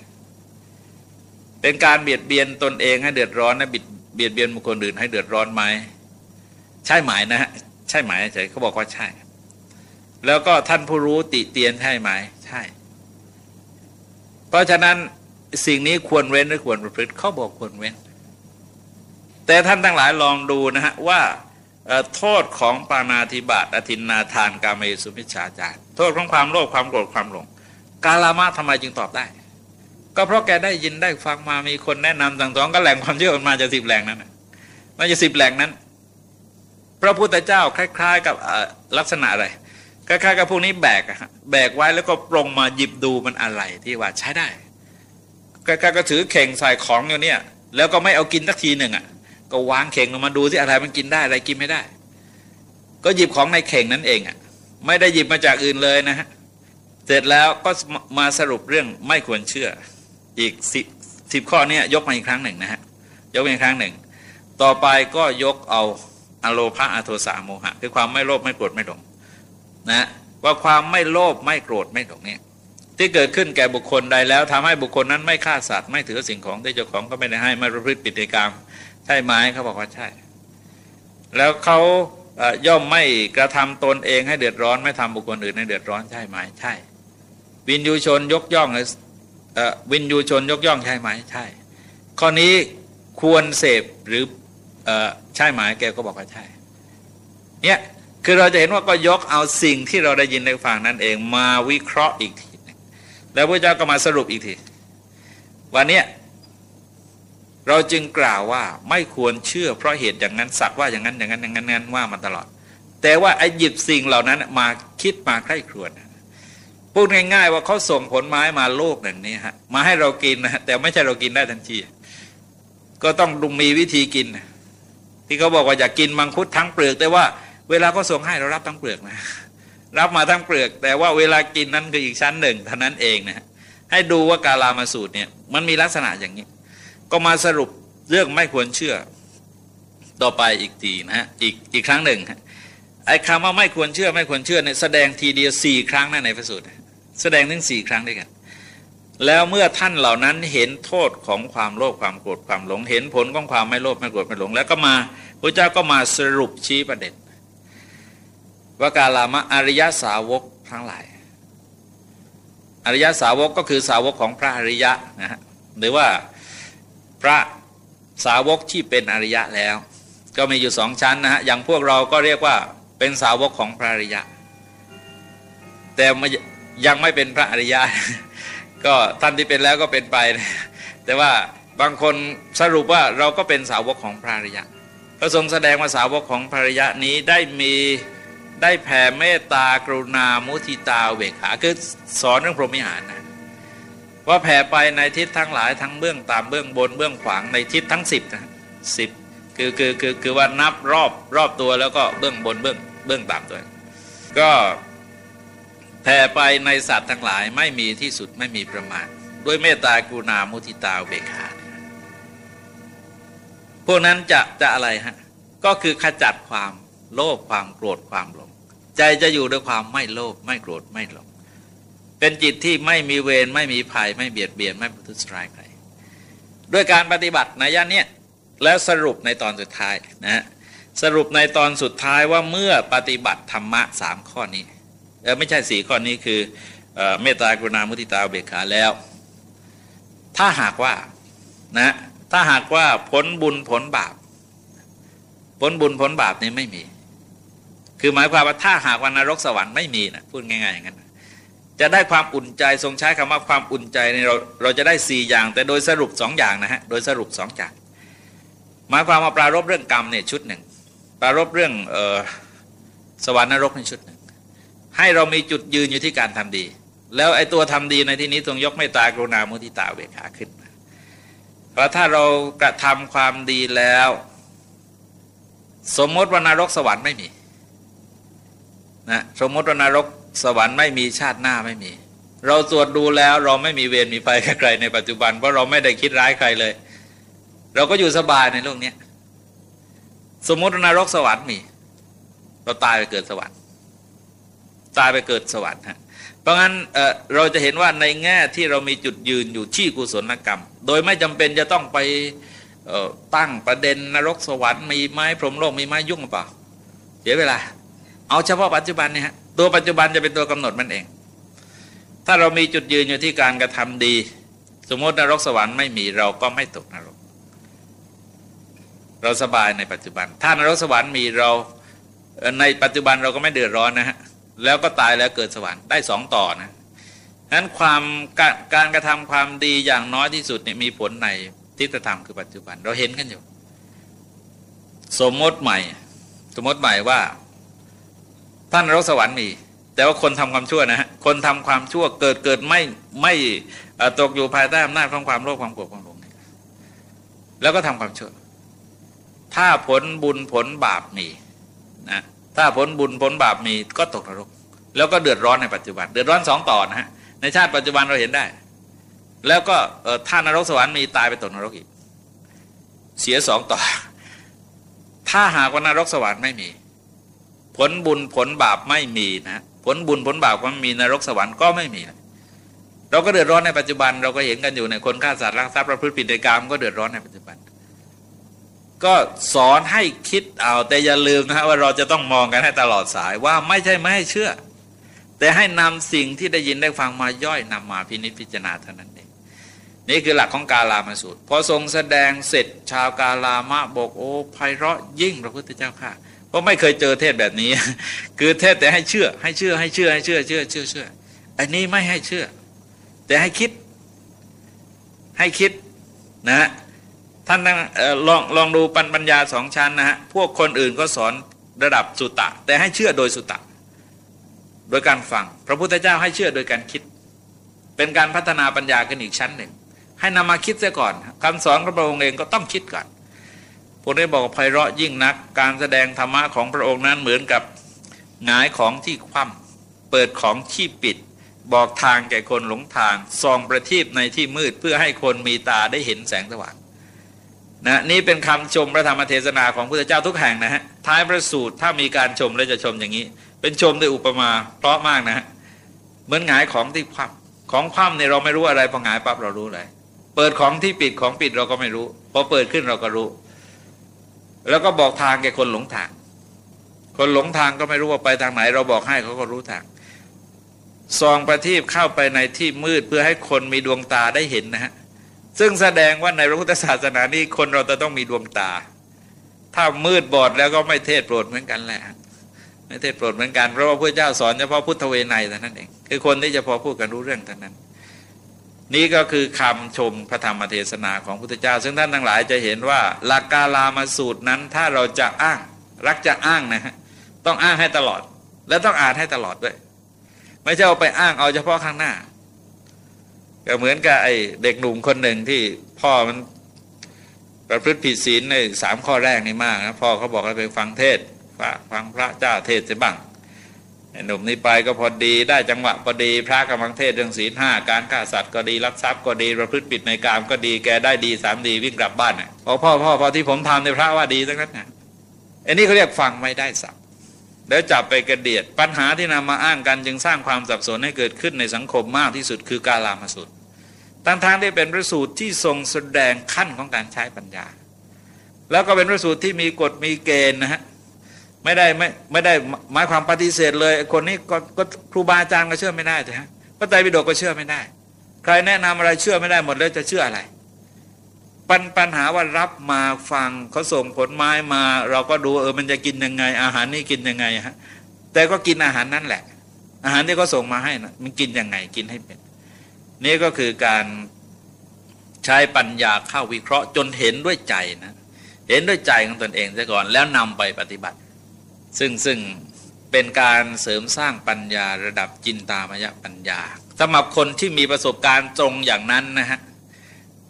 เป็นการเบียดเบียนตนเองให้เดือดร้อนนะบิดเบียดเบียนบุคคลอื่นให้เดือดร้อนไหมใช่ไหมนะฮะ ใช่ไหมใช่เขาบอกว่าใช่ แล้วก็ท่านผู้รู้ติเตียนใช่ไหมใช่ เพราะฉะนั้นสิ่งนี้ควรเว้นหรือควรประพฤติเขาบอกควรเว้น แต่ท่านทั้งหลายลองดูนะฮะว่าโทษของปานาธิบาตอธินนาทานกาเมสุมิชฌาจารโทษของความโลภความโกรธความหลง กาลามะทำไมจึงตอบได้ ก็เพราะแกได้ยินได้ฟังมามีคนแนะนำต่างๆก็แหล่งความเชื่อมันมาจากสิบแหล่งนั้นมาจากสิบแหล่งนั้น ระพุทธเจ้าคล้าย ๆ กับลักษณะอะไรคล้ายๆกับพวกนี้แบกแบกไว้แล้วก็ปรงมาหยิบดูมันอะไรที่ว่าใช้ได้คล้ายๆก็ถือเข่งใส่ของอยู่เนี่ย แล้วก็ไม่เอากินสักทีหนึ่งอะ ก็วางเข่งลงมาดูที่อะไรมันกินได้อะไรกินไม่ได้ ก็หยิบของในเข่งนั้นเองอะ ไม่ได้หยิบมาจากอื่นเลยนะฮะเสร็จแล้วก็มาสรุปเรื่องไม่ควรเชื่อ อีกสิบสิบข้อเนี้ยกมาอีกครั้งหนึ่งนะฮะยกมาอีกครั้งหนึ่ง ต่อไปก็ยกเอา อโลภะอโทสะโมหะ คือความไม่โลภไม่โกรธไม่หลงนะว่าความไม่โลภไม่โกรธไม่หลงเนี่ยที่เกิดขึ้นแก่บุคคลใดแล้วทำให้บุคคลนั้นไม่ฆ่าสัตว์ไม่ถือสิ่งของที่เจ้าของก็ไม่ได้ให้ไม่ประพฤติปิฎกรรมใช่ไหมเขาบอกว่าใช่ แล้วเขาย่อมไม่กระทำตนเองให้เดือดร้อนไม่ทำบุคคลอื่นให้เดือดร้อนใช่ไหมใช่ วินยูชนยกย่องวินยูชนยกย่องใช่ไหมใช่ ข้อนี้ควรเสพหรือ ใช่ไหมแกก็บอกว่าใช่เนี่ยคือเราจะเห็นว่าก็ยกเอาสิ่งที่เราได้ยินได้ฟังนั่นเองมาวิเคราะห์อีกทีแล้วพระเจ้าก็มาสรุปอีกทีวันนี้เราจึงกล่าวว่าไม่ควรเชื่อเพราะเหตุอย่างนั้นสักว่าอย่างนั้นอย่างนั้นอย่างนั้นนั้นว่ามาตลอด แต่ว่าไอ้หยิบสิ่งเหล่านั้นมาคิดมาใคร่ครวญพูดง่ายๆว่าเขาส่งผลไม้มาโลกอย่างนี้ฮะมาให้เรากินนะแต่ไม่ใช่เรากินได้ทันทีก็ต้องดูมีวิธีกิน ที่เขาบอกว่าอยากกินมังคุดทั้งเปลือก แต่ว่าเวลาก็ส่งให้เรารับทั้งเปลือกนะรับมาทั้งเปลือก แต่ว่าเวลากินนั้นคืออีกชั้นหนึ่งเท่านั้นเองนะให้ดูว่ากาลามาสูตรเนี่ยมันมีลักษณะอย่างนี้ ก็มาสรุปเรื่องไม่ควรเชื่อต่อไปอีกทีนะฮะอีกอีกครั้งหนึ่งไอ้คำว่าไม่ควรเชื่อไม่ควรเชื่อเนี่ยแสดงทีเดียวสี่ครั้งนะในพระสูตรแสดงถึงสี่ครั้งด้วยกัน แล้วเมื่อท่านเหล่านั้นเห็นโทษของความโลภความโกรธความหลง เห็นผลของความไม่โลภไม่โกรธไม่หลง แล้วก็มาพระเจ้าก็มาสรุปชี้ประเด็นว่ากาลามะอริยสาวกทั้งหลาย อริยสาวกก็คือสาวกของพระอริยะนะฮะหรือว่าพระสาวกที่เป็นอริยะแล้ว ก็มีอยู่สองชั้นนะฮะอย่างพวกเราก็เรียกว่าเป็นสาวกของพระอริยะ แต่ยังไม่เป็นพระอริยะ ก็ท่านที่เป็นแล้วก็เป็นไปแต่ว่าบางคนสรุปว่าเราก็เป็นสาวกของพระอริยะพระทรงแสดงว่าสาวกของพระอริยะนี้ได้มีได้แผ่เมตตากรุณามุทิตาเวขาคือสอนเรื่องพรหมิหารนะว่าแผ่ไปในทิศทั้งหลายทั้งเบื้องตามเบื้องบนเบื้องขวางในทิศทั้งสิบนะสิบคือคือคือคือว่านับรอบรอบตัวแล้วก็เบื้องบนเบื้องเบื้องต่ำด้วก็ แผ่ไปในสัตว์ทั้งหลายไม่มีที่สุดไม่มีประมาณ ด้วยเมตตากรุณามุทิตาเบคาพวกนั้นจะจะอะไรฮะ ก็คือขจัดความโลภความโกรธความหลง ใจจะอยู่ด้วยความไม่โลภไม่โกรธไม่หลง เป็นจิตที่ไม่มีเวรไม่มีภัยไม่เบียดเบียนไม่ประทุษร้ายใครด้วยการปฏิบัติในย่านนี้แล้วสรุปในตอนสุดท้ายนะฮะสรุปในตอนสุดท้ายว่าเมื่อปฏิบัติธรรมะสามข้อนี้ ไม่ใช่สี่ข้อนี้คือเมตตากรุณามุทิตาเบกขาแล้ว ถ้าหากว่านะถ้าหากว่าผลบุญผลบาป ผลบุญผลบาปนี่ไม่มี คือหมายความว่าถ้าหากว่านรกสวรรค์ไม่มีนะพูดง่ายๆอย่างนั้นจะได้ความอุ่นใจทรงใช้คำว่าความอุ่นใจในเราเราจะได้สี่อย่าง แต่โดยสรุปสองอย่างนะฮะโดยสรุปสองอย่างหมายความว่าปรารบเรื่องกรรมเนี่ยชุดหนึ่งปรารบเรื่องออสวรรค์นรกในชุดหนึ่ง ให้เรามีจุดยืนอยู่ที่การทำดี แล้วไอ้ตัวทำดีในที่นี้ทรงยกไม่ตากรุณามุทิตาเวขาขึ้นเพราะถ้าเรากระทำความดีแล้ว สมมติว่านรกสวรรค์ไม่มีนะสมมติว่านรกสวรรค์ไม่มีชาติหน้าไม่มี เราตรวจดูแล้วเราไม่มีเวรมีภัยใครในปัจจุบันเพราะเราไม่ได้คิดร้ายใครเลย เราก็อยู่สบายในโลกนี้สมมตินรกสวรรค์มี เราตายไปเกิดสวรรค์ ตายไปเกิดสวรรค์ฮะเพราะงั้นเเราจะเห็นว่าในแง่ที่เรามีจุดยืนอยู่ที่กุศลกรรม โดยไม่จำเป็นจะต้องไปตั้งประเด็นนรกสวรรค์มีไหมพรหมโลกมีไหมยุ่งหรือเปล่าเสียเวลา เอาเฉพาะปัจจุบันเนี่ยฮะตัวปัจจุบันจะเป็นตัวกำหนดมันเอง ถ้าเรามีจุดยืนอยู่ที่การกระทำดี สมมตินรกสวรรค์ไม่มีเราก็ไม่ตกนรก เราสบายในปัจจุบัน ถ้านรกสวรรค์มีเราในปัจจุบันเราก็ไม่เดือดร้อนนะฮะ แล้วก็ตายแล้วเกิดสวรรค์ได้สองต่อนะนั้นความการการกระทำความดีอย่างน้อยที่สุดเนี่ยมีผลในทิฏฐธรรมคือปัจจุบัน เราเห็นกันอยู่ สมมติใหม่ สมมติใหม่ว่า ท่านรกสวรรค์มี แต่ว่าคนทำความชั่วนะฮะคนทำความชั่วเกิดเกิดไม่ไม่ตกอยู่ภายใต้อำนาจของความโลภความโกรธความหลงแล้วก็ทำความชั่ว ถ้าผลบุญผลบาปมีนะ ถ้าผลบุญผลบาปมีก็ตกนรก แล้วก็เดือดร้อนในปัจจุบัน เดือดร้อนสองต่อนะฮะในชาติปัจจุบันเราเห็นได้ แล้วก็ถ้านรกสวรรค์มีตายไปตกนรกอีก เสียสองต่อ ถ้าหากว่านรกสวรรค์ไม่มี ผลบุญผลบาปไม่มีนะผลบุญผลบาปก็ไม่มีนรกสวรรค์ก็ไม่มีเราก็เดือดร้อนในปัจจุบัน เราก็เห็นกันอยู่ในคนฆ่าสัตว์รักทรัพย์ประพฤติผิดในกรรมก็เดือดร้อนในปัจจุบัน ก็สอนให้คิดเอาแต่อย่าลืมนะว่าเราจะต้องมองกันให้ตลอดสายว่าไม่ใช่ไม่ให้เชื่อ แต่ให้นำสิ่งที่ได้ยินได้ฟังมาย่อยนำมาพินิจพิจารณาเท่านั้นเองนี่คือหลักของกาลามาสูตรพอทรงแสดงเสร็จชาวกาลามะบอกโอ้ไพเราะยิ่งพระพุทธเจ้าค่ะราะไม่เคยเจอเทศแบบนี้ คือเทศแต่ให้เชื่อ ให้เชื่อให้เชื่อให้เชื่อเชื่อเชื่อเชื่ออันนี้ไม่ให้เชื่อ แต่ให้คิดให้คิดนะฮะ ท่านลองลองดูปัญปัญญาสองชั้นนะฮะพวกคนอื่นก็สอนระดับสุตตะแต่ให้เชื่อโดยสุตตะ โดยการฟัง พระพุทธเจ้าให้เชื่อโดยการคิด เป็นการพัฒนาปัญญากันอีกชั้นหนึ่ง ให้นำมาคิดเสียก่อนคำสอนของพระองค์เองก็ต้องคิดก่อนพวกนี้บอกไพเราะยิ่งนัก การแสดงธรรมะของพระองค์นั้นเหมือนกับหงายของที่คว่ำเปิดของที่ปิด บอกทางแก่คนหลงทางส่องประทีปในที่มืดเพื่อให้คนมีตาได้เห็นแสงสว่าง นะนี่เป็นคำชมพระธรรมเทศนาของพระเจ้าทุกแห่งนะฮะท้ายพระสูตรถ้ามีการชมแล้วจะชมอย่างนี้ เป็นชมด้วยอุปมาเพราะมากนะฮะเหมือนหงายของที่คว่ำของคว่ำเนี่ยเราไม่รู้อะไรพอหงายปั๊บเรารู้เลยเปิดของที่ปิดของปิดเราก็ไม่รู้พอเปิดขึ้นเราก็รู้ แล้วก็บอกทางแก่คนหลงทาง คนหลงทางก็ไม่รู้ว่าไปทางไหน เราบอกให้เขาก็รู้ทางซองประทีปเข้าไปในที่มืดเพื่อให้คนมีดวงตาได้เห็นนะฮะ ซึ่งแสดงว่าในพระพุทธศาสนานี้คนเราจะต้องมีดวงตา ถ้ามืดบอดแล้วก็ไม่เทศโปรดเหมือนกันแหละไม่เทศโปรดเหมือนกันเพราะว่าพระเจ้าสอนเฉพาะพุทธเวไนแต่านั้นเองคือคนที่จะพอพูดกันรู้เรื่องเท่านั้น นี่ก็คือคำชมพระธรรมเทศนาของพุทธเจ้า ซึ่งท่านทั้งหลายจะเห็นว่าหลักกาลามาสูตรนั้นถ้าเราจะอ้างรักจะอ้างนะฮะต้องอ้างให้ตลอด และต้องอ่านให้ตลอดด้วย ไม่ใช่เอาไปอ้างเอาเฉพาะข้างหน้า ก็เหมือนกับไอ้เด็กหนุ่มคนหนึ่งที่พ่อมันประพฤติผิดศีลในสามข้อแรกนี่มากนะพ่อเขาบอกให้ไปฟังเทศฟังพระเจ้าเทศจะบ้างไอ้หนุ่มนี่ไปก็พอดีได้จังหวะพอดีพระกำลังเทศเรื่องศีลห้าการฆ่าสัตว์ก็ดีรักทรัพย์ก็ดีประพฤติผิดในกามก็ดีแกได้ดีสามดีวิ่งกลับบ้านเนี่ยพอพ่อพ่อพอที่ผมทำในพระว่าดีทั้งนั้นนะอันนี้เขาเรียกฟังไม่ได้สับแล้วจับไปกระเดียดปัญหาที่นำมาอ้างกันจึงสร้างความสับสนให้เกิดขึ้นในสังคมมากที่สุดคือการลามาสุด ตั้งทางที่เป็นพระสูตรที่ทรงแสดงขั้นของการใช้ปัญญา แล้วก็เป็นพระสูตรที่มีกฎมีเกณฑ์นะฮะไม่ได้ไม่ไม่ได้หมายความปฏิเสธเลย คนนี้ก็ก็ครูบาอาจารย์ก็เชื่อไม่ได้นะฮะพระไตรปิฎกก็เชื่อไม่ได้ ใครแนะนำอะไรเชื่อไม่ได้หมดแล้วจะเชื่ออะไร ปัญปัญหาว่ารับมาฟังเขาส่งผลไม้มา เราก็ดูเออมันจะกินยังไง อาหารนี่กินยังไงฮะแต่ก็กินอาหารนั่นแหละ อาหารที่เขาส่งมาให้นะมันกินยังไงกินให้เป็น นี่ก็คือการใช้ปัญญาเข้าวิเคราะห์จนเห็นด้วยใจนะเห็นด้วยใจของตนเองซะก่อนแล้วนำไปปฏิบัติ ซึ่งซึ่งเป็นการเสริมสร้างปัญญาระดับจินตามยปัญญาสำหรับคนที่มีประสบการณ์ตรงอย่างนั้นนะฮะ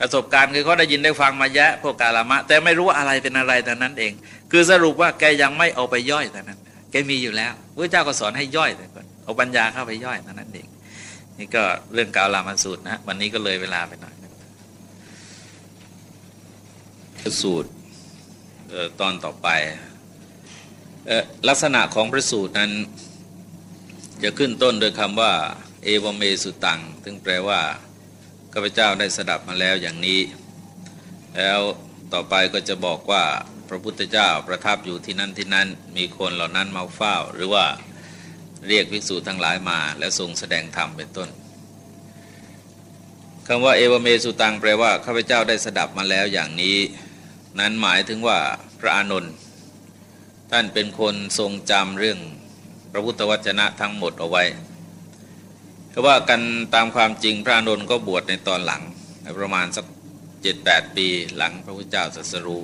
ประสบการณ์คือเขาได้ยินได้ฟังมาแยะพวกกาลามะ แต่ไม่รู้อะไรเป็นอะไรแต่นั้นเอง คือสรุปว่าแกยังไม่เอาไปย่อยแต่นั้น แกมีอยู่แล้วพระเจ้าก็สอนให้ย่อยแต่ก่อนเอาปัญญาเข้าไปย่อยแต่นั้นเอง นี่ก็เรื่องกาวลามาสูตรนะ วันนี้ก็เลยเวลาไปหน่อยสูตรตอนต่อไปลักษณะของพระสูตรนั้น จะขึ้นต้นโดยคำว่า เอวเมสุตัง ซึ่งแปลว่าข้าพเจ้าได้สดับมาแล้วอย่างนี้ แล้วต่อไปก็จะบอกว่าพระพุทธเจ้าประทับอยู่ที่นั่นที่นั้น มีคนเหล่านั้นมาเฝ้าหรือว่า เรียกภิกษุทั้งหลายมา แล้วทรงแสดงธรรมเป็นต้นคำว่าเอวเมสุตังแปลว่าข้าพเจ้าได้สดับมาแล้วอย่างนี้ นั้นหมายถึงว่าพระอานนท์ท่านเป็นคนทรงจำเรื่องพระพุทธวจนะทั้งหมดเอาไว้เพราะว่ากันตามความจริงพระอานนท์ก็บวชในตอนหลังประมาณสักเจ็ดแปดปีหลังพระพุทธเจ้าสัสรู้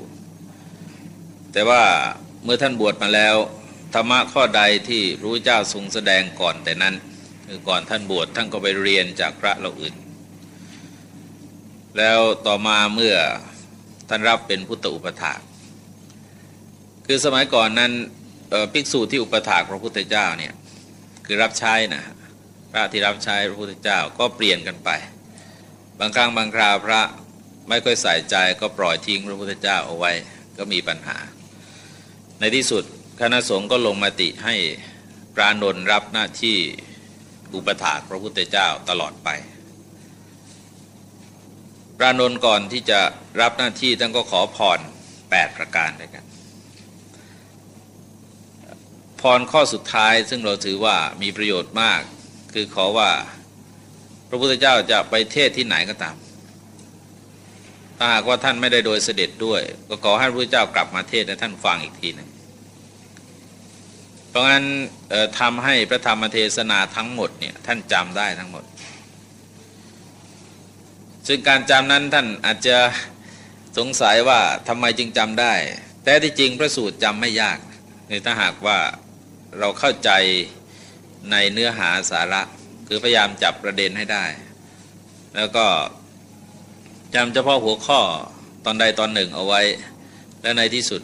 แต่ว่าเมื่อท่านบวชมาแล้ว ธรรมะข้อใดที่รู้เจ้าทรงแสดงก่อนแต่นั้น คือก่อนท่านบวชท่านก็ไปเรียนจากพระเราอื่น แล้วต่อมาเมื่อท่านรับเป็นพุทธอุปถาคือสมัยก่อนนั้นภิกษุที่อุปถากพระพุทธเจ้าเนี่ยคือรับใช้นะพระที่รับใช้พระพุทธเจ้าก็เปลี่ยนกันไป บางครั้งบางคราวพระไม่ค่อยใส่ใจก็ปล่อยทิ้งพระพุทธเจ้าเอาไว้ก็มีปัญหา ในที่สุด คณะสงฆ์ก็ลงมติให้ปรานนรับหน้าที่อุปถากพระพุทธเจ้าตลอดไป ปรานนก่อนที่จะรับหน้าที่ท่านก็ขอพร8ประการด้วยกันพรข้อสุดท้ายซึ่งเราถือว่ามีประโยชน์มาก คือขอว่าพระพุทธเจ้าจะไปเทศที่ไหนก็ตามถ้าหากว่าท่านไม่ได้โดยเสด็จด้วย ก็ขอให้พระพุทธเจ้ากลับมาเทศให้ท่านฟังอีกทีหนึ่ง เพราะงั้นทำให้พระธรรมเทศนาทั้งหมดเนี่ยท่านจำได้ทั้งหมด ซึ่งการจำนั้นท่านอาจจะสงสัยว่าทำไมจึงจำได้ แต่ที่จริงพระสูตรจำไม่ยากในถ้าหากว่าเราเข้าใจในเนื้อหาสาระ คือพยายามจับประเด็นให้ได้ แล้วก็จำเฉพาะหัวข้อตอนใดตอนหนึ่งเอาไว้ และในที่สุด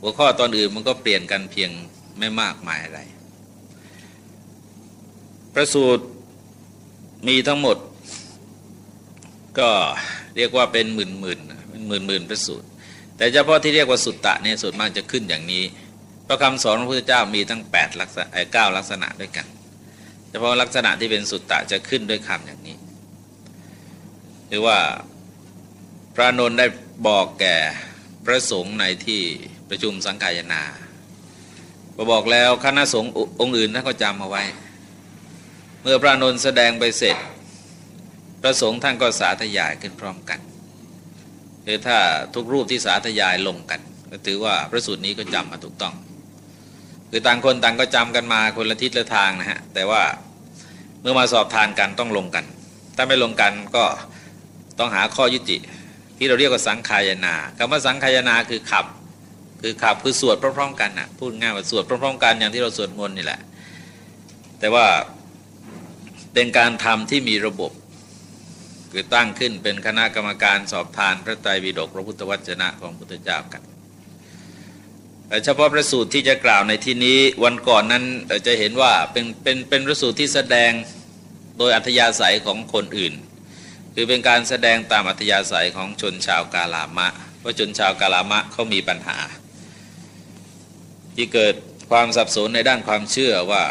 หัวข้อตอนอื่นมันก็เปลี่ยนกันเพียงไม่มากมายอะไร ประสูตรมีทั้งหมด ก็เรียกว่าเป็นหมื่นหมื่นเป็นหมื่นหมื่นประสูตร แต่เฉพาะที่เรียกว่าสุตตะเนี่ยส่วนมากจะขึ้นอย่างนี้เพราะคำสอนของพระพุทธเจ้ามีทั้ง8ลักษณะเก้าลักษณะด้วยกัน เฉพาะลักษณะที่เป็นสุตตะจะขึ้นด้วยคำอย่างนี้ หรือว่าพระนนท์ได้บอกแก่พระสงฆ์ในที่ ประชุมสังกายนาพอบอกแล้วคณะสงฆ์องค์อื่นท่านก็จำเอาไว้ เมื่อพระนนท์แสดงไปเสร็จ พระสงฆ์ท่านก็สาธยายขึ้นพร้อมกันหรือถ้าทุกรูปที่สาธยายลงกัน ก็ถือว่าพระสูตรนี้ก็จำมาถูกต้อง คือต่างคนต่างก็จำกันมาคนละทิศละทางนะฮะแต่ว่าเมื่อมาสอบทานกันต้องลงกัน ถ้าไม่ลงกันก็ต้องหาข้อยุติ ที่เราเรียกว่าสังขายนาคำว่าสังขายนาคือขับ คือขับคือสวดพร้อมๆกันนะพูดง่ายว่าสวดพร้อมๆกันอย่างที่เราสวดมนต์นี่แหละ แต่ว่าเป็นการทำที่มีระบบ คือตั้งขึ้นเป็นคณะกรรมการสอบทานพระไตรปิฎกพระพุทธวจนะของพุทธเจ้ากันเฉพาะพระสูตรที่จะกล่าวในที่นี้วันก่อนนั้นจะเห็นว่าเป็นเป็นเป็นพระสูตรที่แสดงโดยอัธยาศัยของคนอื่น คือเป็นการแสดงตามอัธยาศัยของชนชาวกาลามะ เพราะชนชาวกาลามะเขามีปัญหา ที่เกิดความสับสนในด้านความเชื่อว่า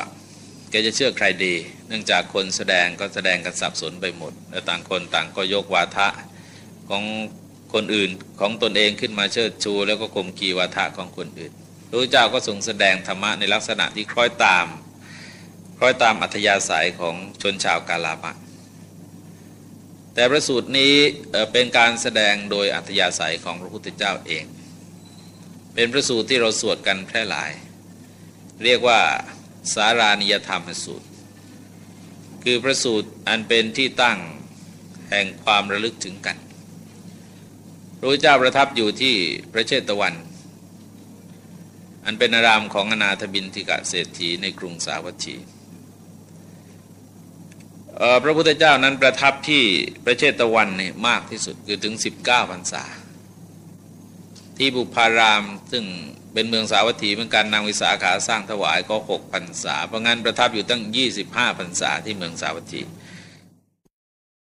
แกจะเชื่อใครดี เนื่องจากคนแสดงก็แสดงกันสับสนไปหมดและต่างคนต่างก็ยกวาทะของคนอื่นของตนเองขึ้นมาเชิดชู แล้วก็ข่มกีวาทะของคนอื่นพระเจ้าก็ทรงแสดงธรรมะในลักษณะที่คล้อยตาม คล้อยตามอัธยาศัยของชนชาวกาลามะ แต่พระสูตรนี้เป็นการแสดงโดยอัธยาศัยของพระพุทธเจ้าเอง เป็นพระสูตรที่เราสวดกันแพร่หลาย เรียกว่าสารานิยธรรมสูตร คือพระสูตรอันเป็นที่ตั้งแห่งความระลึกถึงกันพระเจ้าประทับอยู่ที่พระเชตวัน อันเป็นอารามของอนาถบินทิกะเศรษฐีในกรุงสาวัตถีพระพุทธเจ้านั้นประทับที่พระเชตวันนี่มากที่สุดคือถึง 19พรรษา ที่บุพาราม ซึ่งเป็นเมืองสาวัตถีเหมือนกันนางวิสาขาสร้างถวายก็หกพรรษาเพราะงั้นประทับอยู่ตั้ง 25พรรษาที่เมืองสาวัตถี